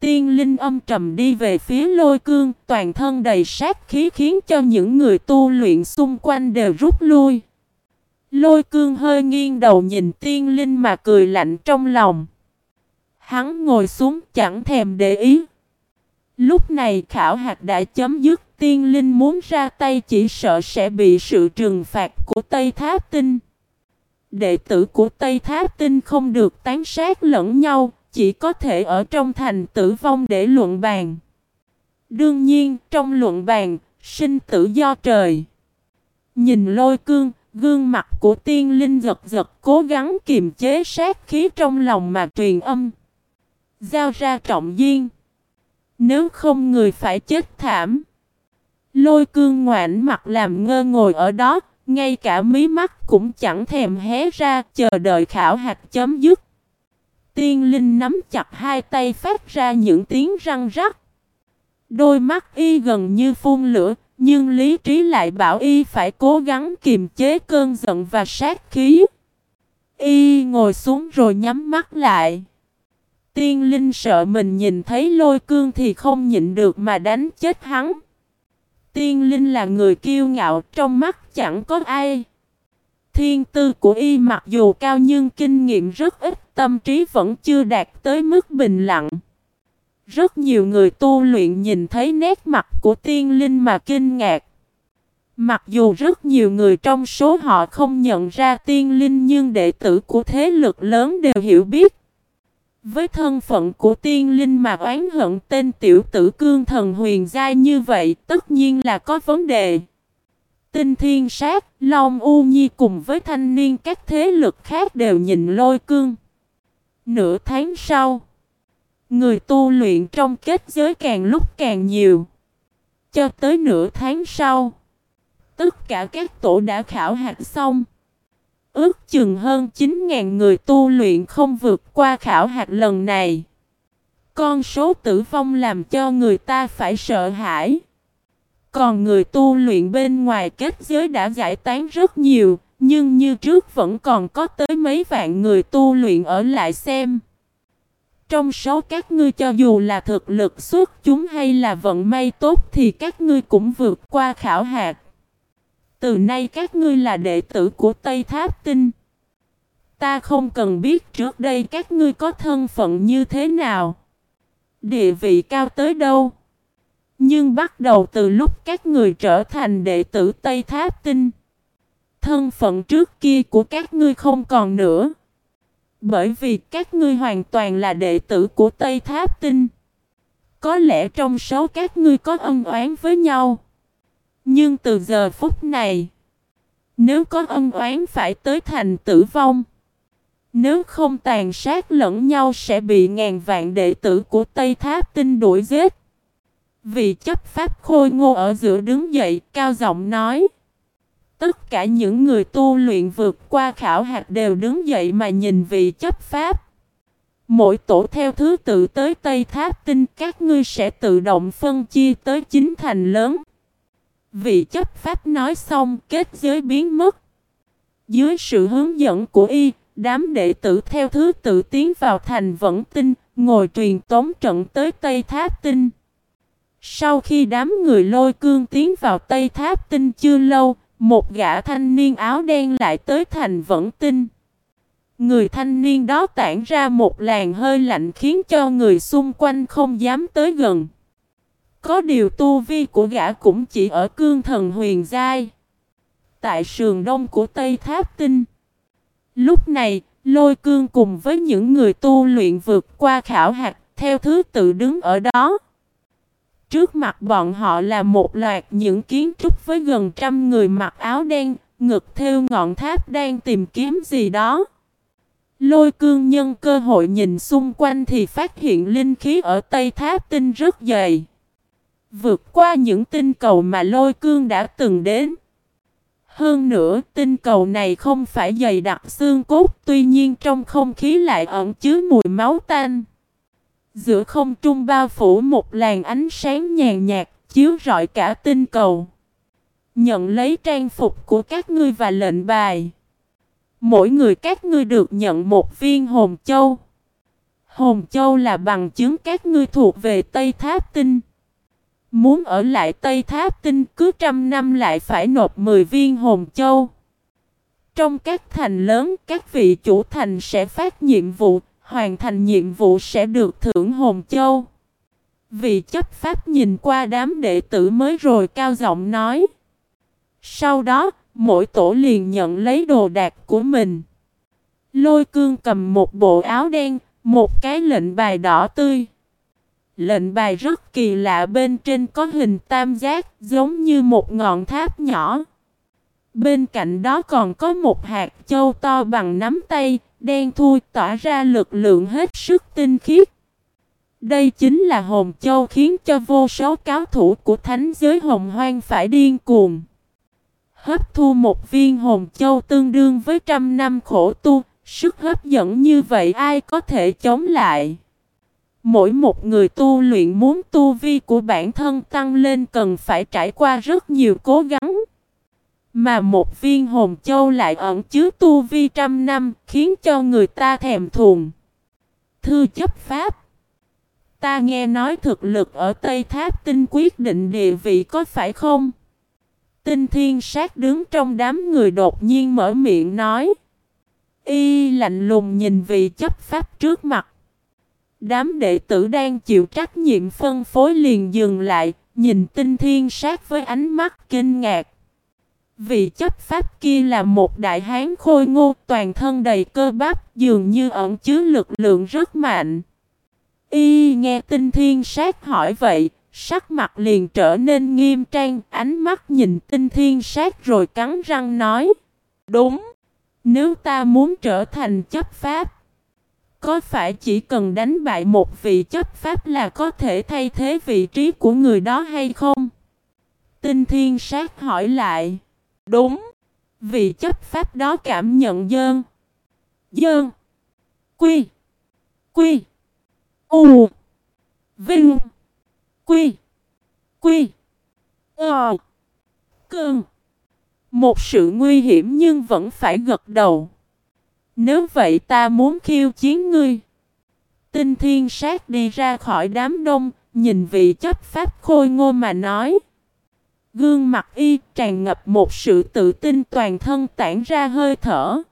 [SPEAKER 1] Tiên linh âm trầm đi về phía lôi cương, toàn thân đầy sát khí khiến cho những người tu luyện xung quanh đều rút lui. Lôi cương hơi nghiêng đầu nhìn tiên linh mà cười lạnh trong lòng. Hắn ngồi xuống chẳng thèm để ý. Lúc này khảo hạt đã chấm dứt tiên linh muốn ra tay chỉ sợ sẽ bị sự trừng phạt của Tây Tháp Tinh. Đệ tử của Tây Tháp Tinh không được tán sát lẫn nhau, chỉ có thể ở trong thành tử vong để luận bàn. Đương nhiên, trong luận bàn, sinh tử do trời. Nhìn lôi cương, gương mặt của tiên linh giật giật cố gắng kiềm chế sát khí trong lòng mà truyền âm. Giao ra trọng duyên. Nếu không người phải chết thảm. Lôi cương ngoãn mặt làm ngơ ngồi ở đó, ngay cả mí mắt cũng chẳng thèm hé ra chờ đợi khảo hạt chấm dứt. Tiên linh nắm chặt hai tay phát ra những tiếng răng rắc. Đôi mắt y gần như phun lửa, nhưng lý trí lại bảo y phải cố gắng kiềm chế cơn giận và sát khí. Y ngồi xuống rồi nhắm mắt lại. Tiên linh sợ mình nhìn thấy lôi cương thì không nhịn được mà đánh chết hắn. Tiên linh là người kiêu ngạo trong mắt chẳng có ai. Thiên tư của y mặc dù cao nhưng kinh nghiệm rất ít, tâm trí vẫn chưa đạt tới mức bình lặng. Rất nhiều người tu luyện nhìn thấy nét mặt của tiên linh mà kinh ngạc. Mặc dù rất nhiều người trong số họ không nhận ra tiên linh nhưng đệ tử của thế lực lớn đều hiểu biết. Với thân phận của tiên linh mà oán hận tên tiểu tử cương thần huyền giai như vậy tất nhiên là có vấn đề. Tinh thiên sát, Long U Nhi cùng với thanh niên các thế lực khác đều nhìn lôi cương. Nửa tháng sau, người tu luyện trong kết giới càng lúc càng nhiều. Cho tới nửa tháng sau, tất cả các tổ đã khảo hạt xong. Ước chừng hơn 9.000 người tu luyện không vượt qua khảo hạt lần này. Con số tử vong làm cho người ta phải sợ hãi. Còn người tu luyện bên ngoài kết giới đã giải tán rất nhiều, nhưng như trước vẫn còn có tới mấy vạn người tu luyện ở lại xem. Trong số các ngươi cho dù là thực lực xuất chúng hay là vận may tốt thì các ngươi cũng vượt qua khảo hạt. Từ nay các ngươi là đệ tử của Tây Tháp Tinh. Ta không cần biết trước đây các ngươi có thân phận như thế nào. Địa vị cao tới đâu. Nhưng bắt đầu từ lúc các người trở thành đệ tử Tây Tháp Tinh. Thân phận trước kia của các ngươi không còn nữa. Bởi vì các ngươi hoàn toàn là đệ tử của Tây Tháp Tinh. Có lẽ trong số các ngươi có ân oán với nhau. Nhưng từ giờ phút này, nếu có ân oán phải tới thành tử vong. Nếu không tàn sát lẫn nhau sẽ bị ngàn vạn đệ tử của Tây Tháp Tinh đuổi giết. Vị chấp pháp khôi ngô ở giữa đứng dậy cao giọng nói. Tất cả những người tu luyện vượt qua khảo hạt đều đứng dậy mà nhìn vị chấp pháp. Mỗi tổ theo thứ tự tới Tây Tháp Tinh các ngươi sẽ tự động phân chia tới chính thành lớn. Vị chấp pháp nói xong kết giới biến mất. Dưới sự hướng dẫn của y, đám đệ tử theo thứ tự tiến vào thành vẫn tinh, ngồi truyền tống trận tới Tây Tháp Tinh. Sau khi đám người lôi cương tiến vào Tây Tháp Tinh chưa lâu, một gã thanh niên áo đen lại tới thành vẫn tinh. Người thanh niên đó tản ra một làn hơi lạnh khiến cho người xung quanh không dám tới gần. Có điều tu vi của gã cũng chỉ ở cương thần huyền giai. Tại sườn đông của Tây Tháp Tinh. Lúc này, lôi cương cùng với những người tu luyện vượt qua khảo hạt theo thứ tự đứng ở đó. Trước mặt bọn họ là một loạt những kiến trúc với gần trăm người mặc áo đen, ngực theo ngọn tháp đang tìm kiếm gì đó. Lôi cương nhân cơ hội nhìn xung quanh thì phát hiện linh khí ở Tây Tháp Tinh rất dày. Vượt qua những tinh cầu mà lôi cương đã từng đến. Hơn nữa, tinh cầu này không phải dày đặc xương cốt, tuy nhiên trong không khí lại ẩn chứa mùi máu tanh. Giữa không trung bao phủ một làn ánh sáng nhàn nhạt, chiếu rọi cả tinh cầu. Nhận lấy trang phục của các ngươi và lệnh bài. Mỗi người các ngươi được nhận một viên hồn châu. Hồn châu là bằng chứng các ngươi thuộc về Tây Tháp Tinh. Muốn ở lại Tây Tháp Tinh cứ trăm năm lại phải nộp 10 viên hồn châu. Trong các thành lớn, các vị chủ thành sẽ phát nhiệm vụ, hoàn thành nhiệm vụ sẽ được thưởng hồn châu. Vị chấp pháp nhìn qua đám đệ tử mới rồi cao giọng nói. Sau đó, mỗi tổ liền nhận lấy đồ đạc của mình. Lôi cương cầm một bộ áo đen, một cái lệnh bài đỏ tươi. Lệnh bài rất kỳ lạ bên trên có hình tam giác giống như một ngọn tháp nhỏ. Bên cạnh đó còn có một hạt châu to bằng nắm tay, đen thui tỏa ra lực lượng hết sức tinh khiết. Đây chính là hồn châu khiến cho vô số cáo thủ của thánh giới hồng hoang phải điên cuồng. Hấp thu một viên hồn châu tương đương với trăm năm khổ tu, sức hấp dẫn như vậy ai có thể chống lại. Mỗi một người tu luyện muốn tu vi của bản thân tăng lên cần phải trải qua rất nhiều cố gắng. Mà một viên hồn châu lại ẩn chứa tu vi trăm năm khiến cho người ta thèm thuồng. Thư chấp pháp Ta nghe nói thực lực ở Tây Tháp tinh quyết định địa vị có phải không? Tinh thiên sát đứng trong đám người đột nhiên mở miệng nói. Y lạnh lùng nhìn vị chấp pháp trước mặt. Đám đệ tử đang chịu trách nhiệm phân phối liền dừng lại, nhìn tinh thiên sát với ánh mắt kinh ngạc. Vị chấp pháp kia là một đại hán khôi ngô toàn thân đầy cơ bắp dường như ẩn chứa lực lượng rất mạnh. Y nghe tinh thiên sát hỏi vậy, sắc mặt liền trở nên nghiêm trang, ánh mắt nhìn tinh thiên sát rồi cắn răng nói. Đúng, nếu ta muốn trở thành chấp pháp, có phải chỉ cần đánh bại một vị chấp pháp là có thể thay thế vị trí của người đó hay không? Tinh thiên sát hỏi lại. Đúng. vì chấp pháp đó cảm nhận dơn. Dơn. Quy. Quy. U. Vinh. Quy. Quy. Ờ. Cơn. Một sự nguy hiểm nhưng vẫn phải gật đầu. Nếu vậy ta muốn khiêu chiến ngươi. Tinh thiên sát đi ra khỏi đám đông, nhìn vị chấp pháp khôi ngô mà nói. Gương mặt y tràn ngập một sự tự tin toàn thân tản ra hơi thở.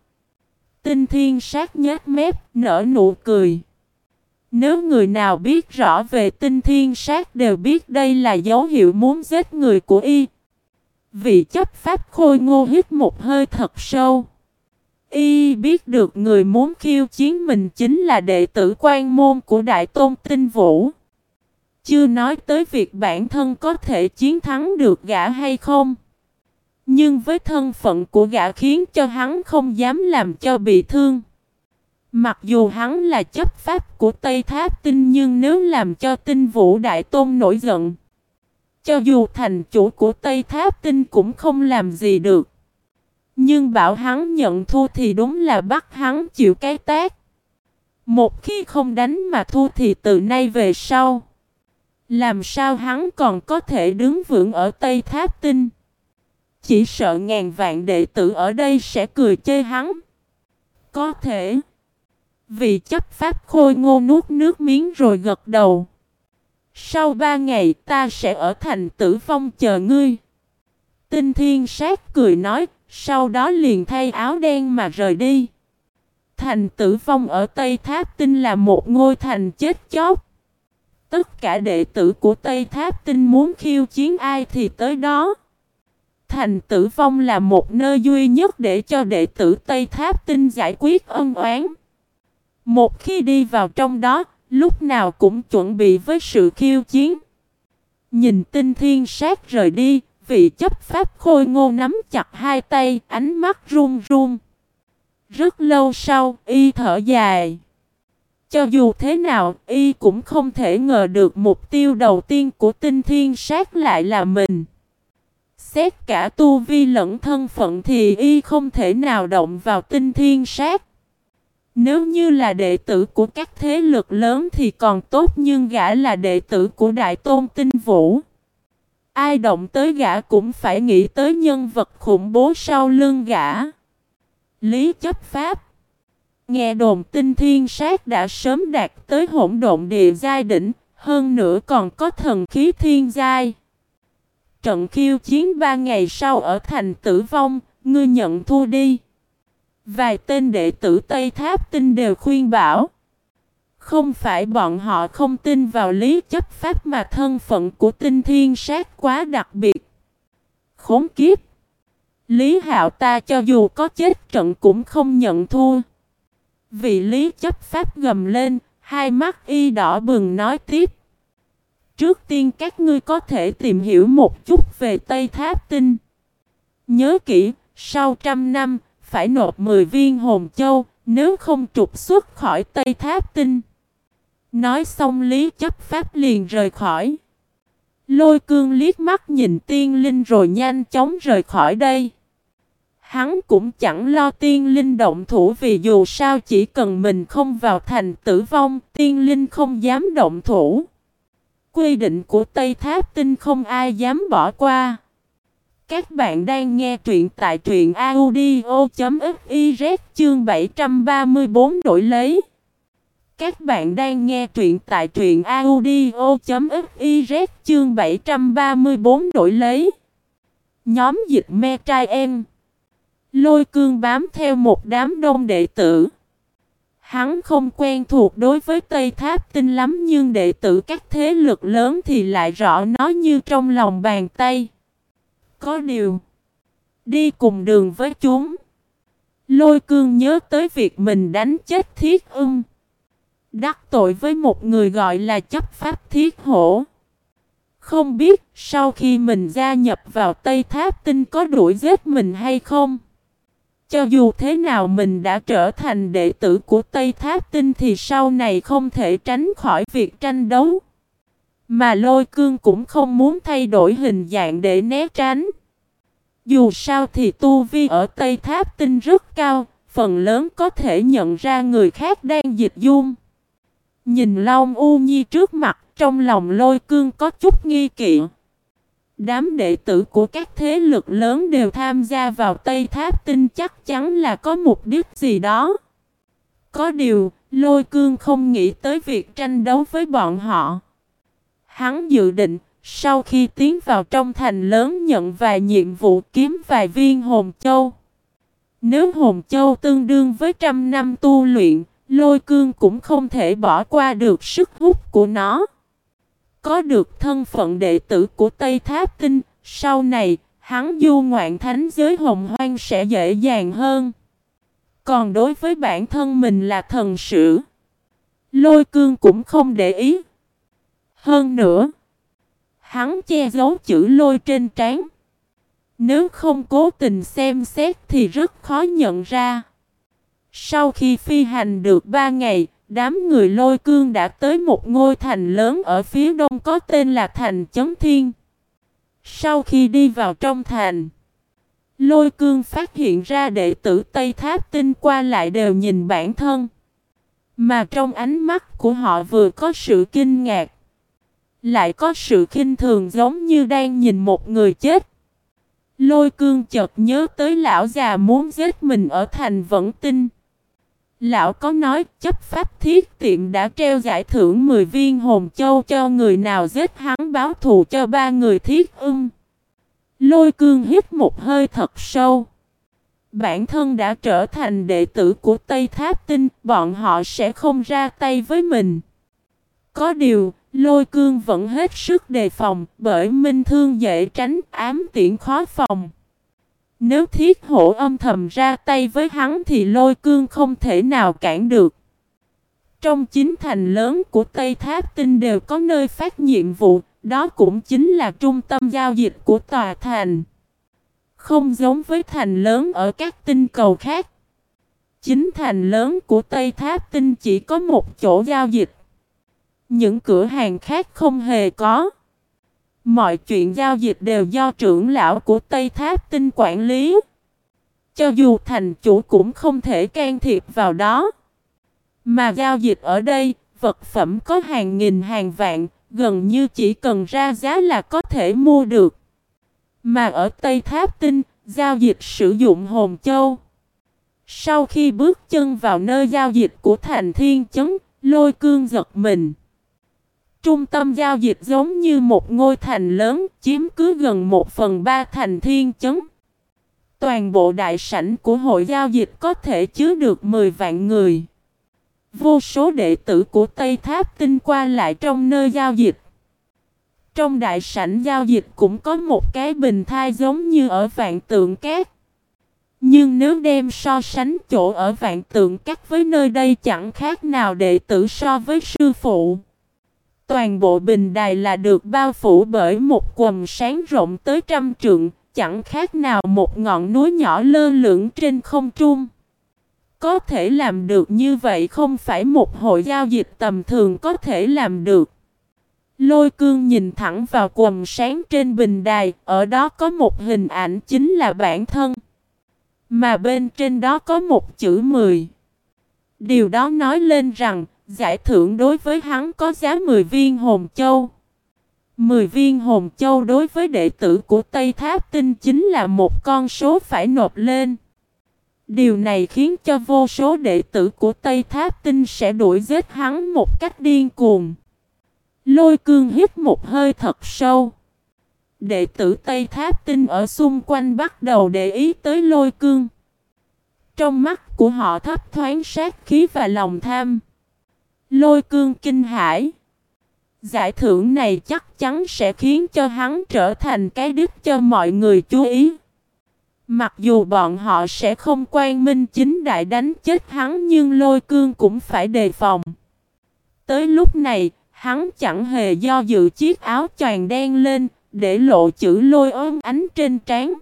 [SPEAKER 1] Tinh thiên sát nhát mép, nở nụ cười. Nếu người nào biết rõ về tinh thiên sát đều biết đây là dấu hiệu muốn giết người của y. Vị chấp pháp khôi ngô hít một hơi thật sâu. Y biết được người muốn khiêu chiến mình chính là đệ tử quan môn của Đại Tôn Tinh Vũ. Chưa nói tới việc bản thân có thể chiến thắng được gã hay không. Nhưng với thân phận của gã khiến cho hắn không dám làm cho bị thương. Mặc dù hắn là chấp pháp của Tây Tháp Tinh nhưng nếu làm cho tinh vũ đại tôn nổi giận. Cho dù thành chủ của Tây Tháp Tinh cũng không làm gì được. Nhưng bảo hắn nhận thua thì đúng là bắt hắn chịu cái tác. Một khi không đánh mà thua thì từ nay về sau. Làm sao hắn còn có thể đứng vững ở Tây Tháp Tinh? Chỉ sợ ngàn vạn đệ tử ở đây sẽ cười chê hắn. Có thể. Vì chấp pháp khôi ngô nuốt nước miếng rồi gật đầu. Sau ba ngày ta sẽ ở thành tử vong chờ ngươi. Tinh thiên sát cười nói, sau đó liền thay áo đen mà rời đi. Thành tử vong ở Tây Tháp Tinh là một ngôi thành chết chóc. Tất cả đệ tử của Tây Tháp Tinh muốn khiêu chiến ai thì tới đó. Thành tử vong là một nơi duy nhất để cho đệ tử Tây Tháp Tinh giải quyết ân oán. Một khi đi vào trong đó, lúc nào cũng chuẩn bị với sự khiêu chiến. Nhìn tinh thiên sát rời đi, vị chấp pháp khôi ngô nắm chặt hai tay, ánh mắt run run. Rất lâu sau, y thở dài. Cho dù thế nào, y cũng không thể ngờ được mục tiêu đầu tiên của tinh thiên sát lại là mình. Xét cả tu vi lẫn thân phận thì y không thể nào động vào tinh thiên sát. Nếu như là đệ tử của các thế lực lớn thì còn tốt nhưng gã là đệ tử của Đại Tôn Tinh Vũ. Ai động tới gã cũng phải nghĩ tới nhân vật khủng bố sau lưng gã. Lý chấp pháp Nghe đồn tinh thiên sát đã sớm đạt tới hỗn độn địa giai đỉnh, hơn nữa còn có thần khí thiên giai. Trận khiêu chiến ba ngày sau ở thành tử vong, ngươi nhận thua đi. Vài tên đệ tử Tây Tháp Tinh đều khuyên bảo. Không phải bọn họ không tin vào lý chấp pháp mà thân phận của tinh thiên sát quá đặc biệt. Khốn kiếp! Lý hạo ta cho dù có chết trận cũng không nhận thua. Vị lý chấp pháp gầm lên, hai mắt y đỏ bừng nói tiếp. Trước tiên các ngươi có thể tìm hiểu một chút về Tây Tháp Tinh. Nhớ kỹ, sau trăm năm, phải nộp 10 viên hồn châu, nếu không trục xuất khỏi Tây Tháp Tinh. Nói xong Lý chấp pháp liền rời khỏi. Lôi cương liếc mắt nhìn tiên linh rồi nhanh chóng rời khỏi đây. Hắn cũng chẳng lo tiên linh động thủ vì dù sao chỉ cần mình không vào thành tử vong, tiên linh không dám động thủ. Quy định của Tây Tháp Tinh không ai dám bỏ qua. Các bạn đang nghe truyện tại truyện audio.fiz chương 734 đổi lấy. Các bạn đang nghe truyện tại truyện audio.fiz chương 734 đổi lấy. Nhóm dịch me trai em. Lôi cương bám theo một đám đông đệ tử. Hắn không quen thuộc đối với Tây Tháp tinh lắm nhưng đệ tử các thế lực lớn thì lại rõ nó như trong lòng bàn tay. Có điều, đi cùng đường với chúng. Lôi cương nhớ tới việc mình đánh chết thiết ưng. Đắc tội với một người gọi là chấp pháp thiết hổ. Không biết sau khi mình gia nhập vào Tây Tháp Tinh có đuổi giết mình hay không? Cho dù thế nào mình đã trở thành đệ tử của Tây Tháp Tinh thì sau này không thể tránh khỏi việc tranh đấu. Mà lôi cương cũng không muốn thay đổi hình dạng để né tránh. Dù sao thì tu vi ở Tây Tháp Tinh rất cao, phần lớn có thể nhận ra người khác đang dịch dung. Nhìn Long U Nhi trước mặt, trong lòng lôi cương có chút nghi kỵ. Đám đệ tử của các thế lực lớn đều tham gia vào Tây Tháp Tinh chắc chắn là có mục đích gì đó. Có điều, lôi cương không nghĩ tới việc tranh đấu với bọn họ. Hắn dự định, sau khi tiến vào trong thành lớn nhận vài nhiệm vụ kiếm vài viên hồn châu. Nếu hồn châu tương đương với trăm năm tu luyện, lôi cương cũng không thể bỏ qua được sức hút của nó. Có được thân phận đệ tử của Tây Tháp Tinh, sau này, hắn du ngoạn thánh giới hồng hoang sẽ dễ dàng hơn. Còn đối với bản thân mình là thần sử, lôi cương cũng không để ý. Hơn nữa, hắn che giấu chữ lôi trên trán. Nếu không cố tình xem xét thì rất khó nhận ra. Sau khi phi hành được ba ngày, Đám người lôi cương đã tới một ngôi thành lớn ở phía đông có tên là thành Chấn Thiên. Sau khi đi vào trong thành, lôi cương phát hiện ra đệ tử Tây Tháp tinh qua lại đều nhìn bản thân. Mà trong ánh mắt của họ vừa có sự kinh ngạc, lại có sự khinh thường giống như đang nhìn một người chết. Lôi cương chợt nhớ tới lão già muốn giết mình ở thành Vẫn Tinh. Lão có nói chấp pháp thiết tiện đã treo giải thưởng 10 viên hồn châu cho người nào giết hắn báo thù cho ba người thiết ưng. Lôi cương hít một hơi thật sâu. Bản thân đã trở thành đệ tử của Tây Tháp Tinh, bọn họ sẽ không ra tay với mình. Có điều, lôi cương vẫn hết sức đề phòng, bởi minh thương dễ tránh ám tiện khó phòng. Nếu thiết hổ âm thầm ra tay với hắn thì lôi cương không thể nào cản được. Trong chính thành lớn của Tây Tháp Tinh đều có nơi phát nhiệm vụ, đó cũng chính là trung tâm giao dịch của tòa thành. Không giống với thành lớn ở các tinh cầu khác. Chính thành lớn của Tây Tháp Tinh chỉ có một chỗ giao dịch. Những cửa hàng khác không hề có. Mọi chuyện giao dịch đều do trưởng lão của Tây Tháp Tinh quản lý. Cho dù thành chủ cũng không thể can thiệp vào đó. Mà giao dịch ở đây, vật phẩm có hàng nghìn hàng vạn, gần như chỉ cần ra giá là có thể mua được. Mà ở Tây Tháp Tinh, giao dịch sử dụng hồn châu. Sau khi bước chân vào nơi giao dịch của thành thiên chấn, lôi cương giật mình. Trung tâm giao dịch giống như một ngôi thành lớn, chiếm cứ gần một phần ba thành thiên chấn. Toàn bộ đại sảnh của hội giao dịch có thể chứa được 10 vạn người. Vô số đệ tử của Tây Tháp tinh qua lại trong nơi giao dịch. Trong đại sảnh giao dịch cũng có một cái bình thai giống như ở vạn tượng cát. Nhưng nếu đem so sánh chỗ ở vạn tượng cát với nơi đây chẳng khác nào đệ tử so với sư phụ. Toàn bộ bình đài là được bao phủ bởi một quầm sáng rộng tới trăm trượng, chẳng khác nào một ngọn núi nhỏ lơ lửng trên không trung. Có thể làm được như vậy không phải một hội giao dịch tầm thường có thể làm được. Lôi cương nhìn thẳng vào quầm sáng trên bình đài, ở đó có một hình ảnh chính là bản thân. Mà bên trên đó có một chữ 10. Điều đó nói lên rằng, giải thưởng đối với hắn có giá 10 viên hồn châu. 10 viên hồn châu đối với đệ tử của Tây Tháp Tinh chính là một con số phải nộp lên. Điều này khiến cho vô số đệ tử của Tây Tháp Tinh sẽ đuổi giết hắn một cách điên cuồng. Lôi cương hít một hơi thật sâu. Đệ tử Tây Tháp Tinh ở xung quanh bắt đầu để ý tới lôi cương. Trong mắt của họ thấp thoáng sát khí và lòng tham. Lôi cương kinh hải Giải thưởng này chắc chắn sẽ khiến cho hắn trở thành cái đích cho mọi người chú ý. Mặc dù bọn họ sẽ không quan minh chính đại đánh chết hắn nhưng lôi cương cũng phải đề phòng. Tới lúc này, hắn chẳng hề do dự chiếc áo choàng đen lên, để lộ chữ lôi ôm ánh trên trán.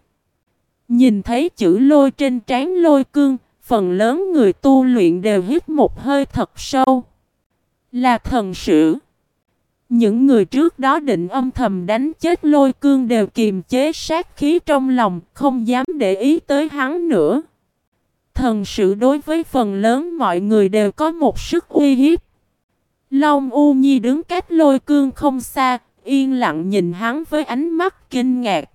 [SPEAKER 1] Nhìn thấy chữ lôi trên trán lôi cương, phần lớn người tu luyện đều hít một hơi thật sâu. Là thần sử. Những người trước đó định âm thầm đánh chết lôi cương đều kiềm chế sát khí trong lòng, không dám để ý tới hắn nữa. Thần sự đối với phần lớn mọi người đều có một sức uy hiếp. Long U Nhi đứng cách lôi cương không xa, yên lặng nhìn hắn với ánh mắt kinh ngạc.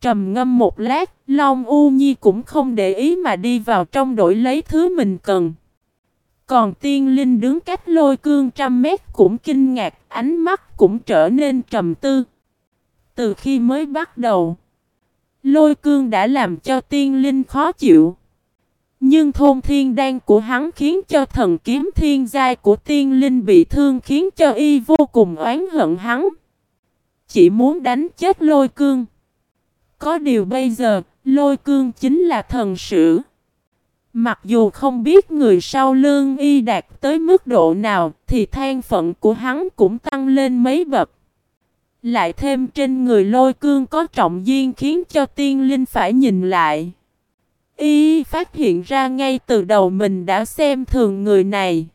[SPEAKER 1] Trầm ngâm một lát, Long U Nhi cũng không để ý mà đi vào trong đổi lấy thứ mình cần. Còn tiên linh đứng cách lôi cương trăm mét cũng kinh ngạc, ánh mắt cũng trở nên trầm tư. Từ khi mới bắt đầu, lôi cương đã làm cho tiên linh khó chịu. Nhưng thôn thiên đan của hắn khiến cho thần kiếm thiên giai của tiên linh bị thương khiến cho y vô cùng oán hận hắn. Chỉ muốn đánh chết lôi cương. Có điều bây giờ, lôi cương chính là thần sử. Mặc dù không biết người sau lương y đạt tới mức độ nào, thì than phận của hắn cũng tăng lên mấy bậc. Lại thêm trên người lôi cương có trọng duyên khiến cho tiên linh phải nhìn lại. Y phát hiện ra ngay từ đầu mình đã xem thường người này.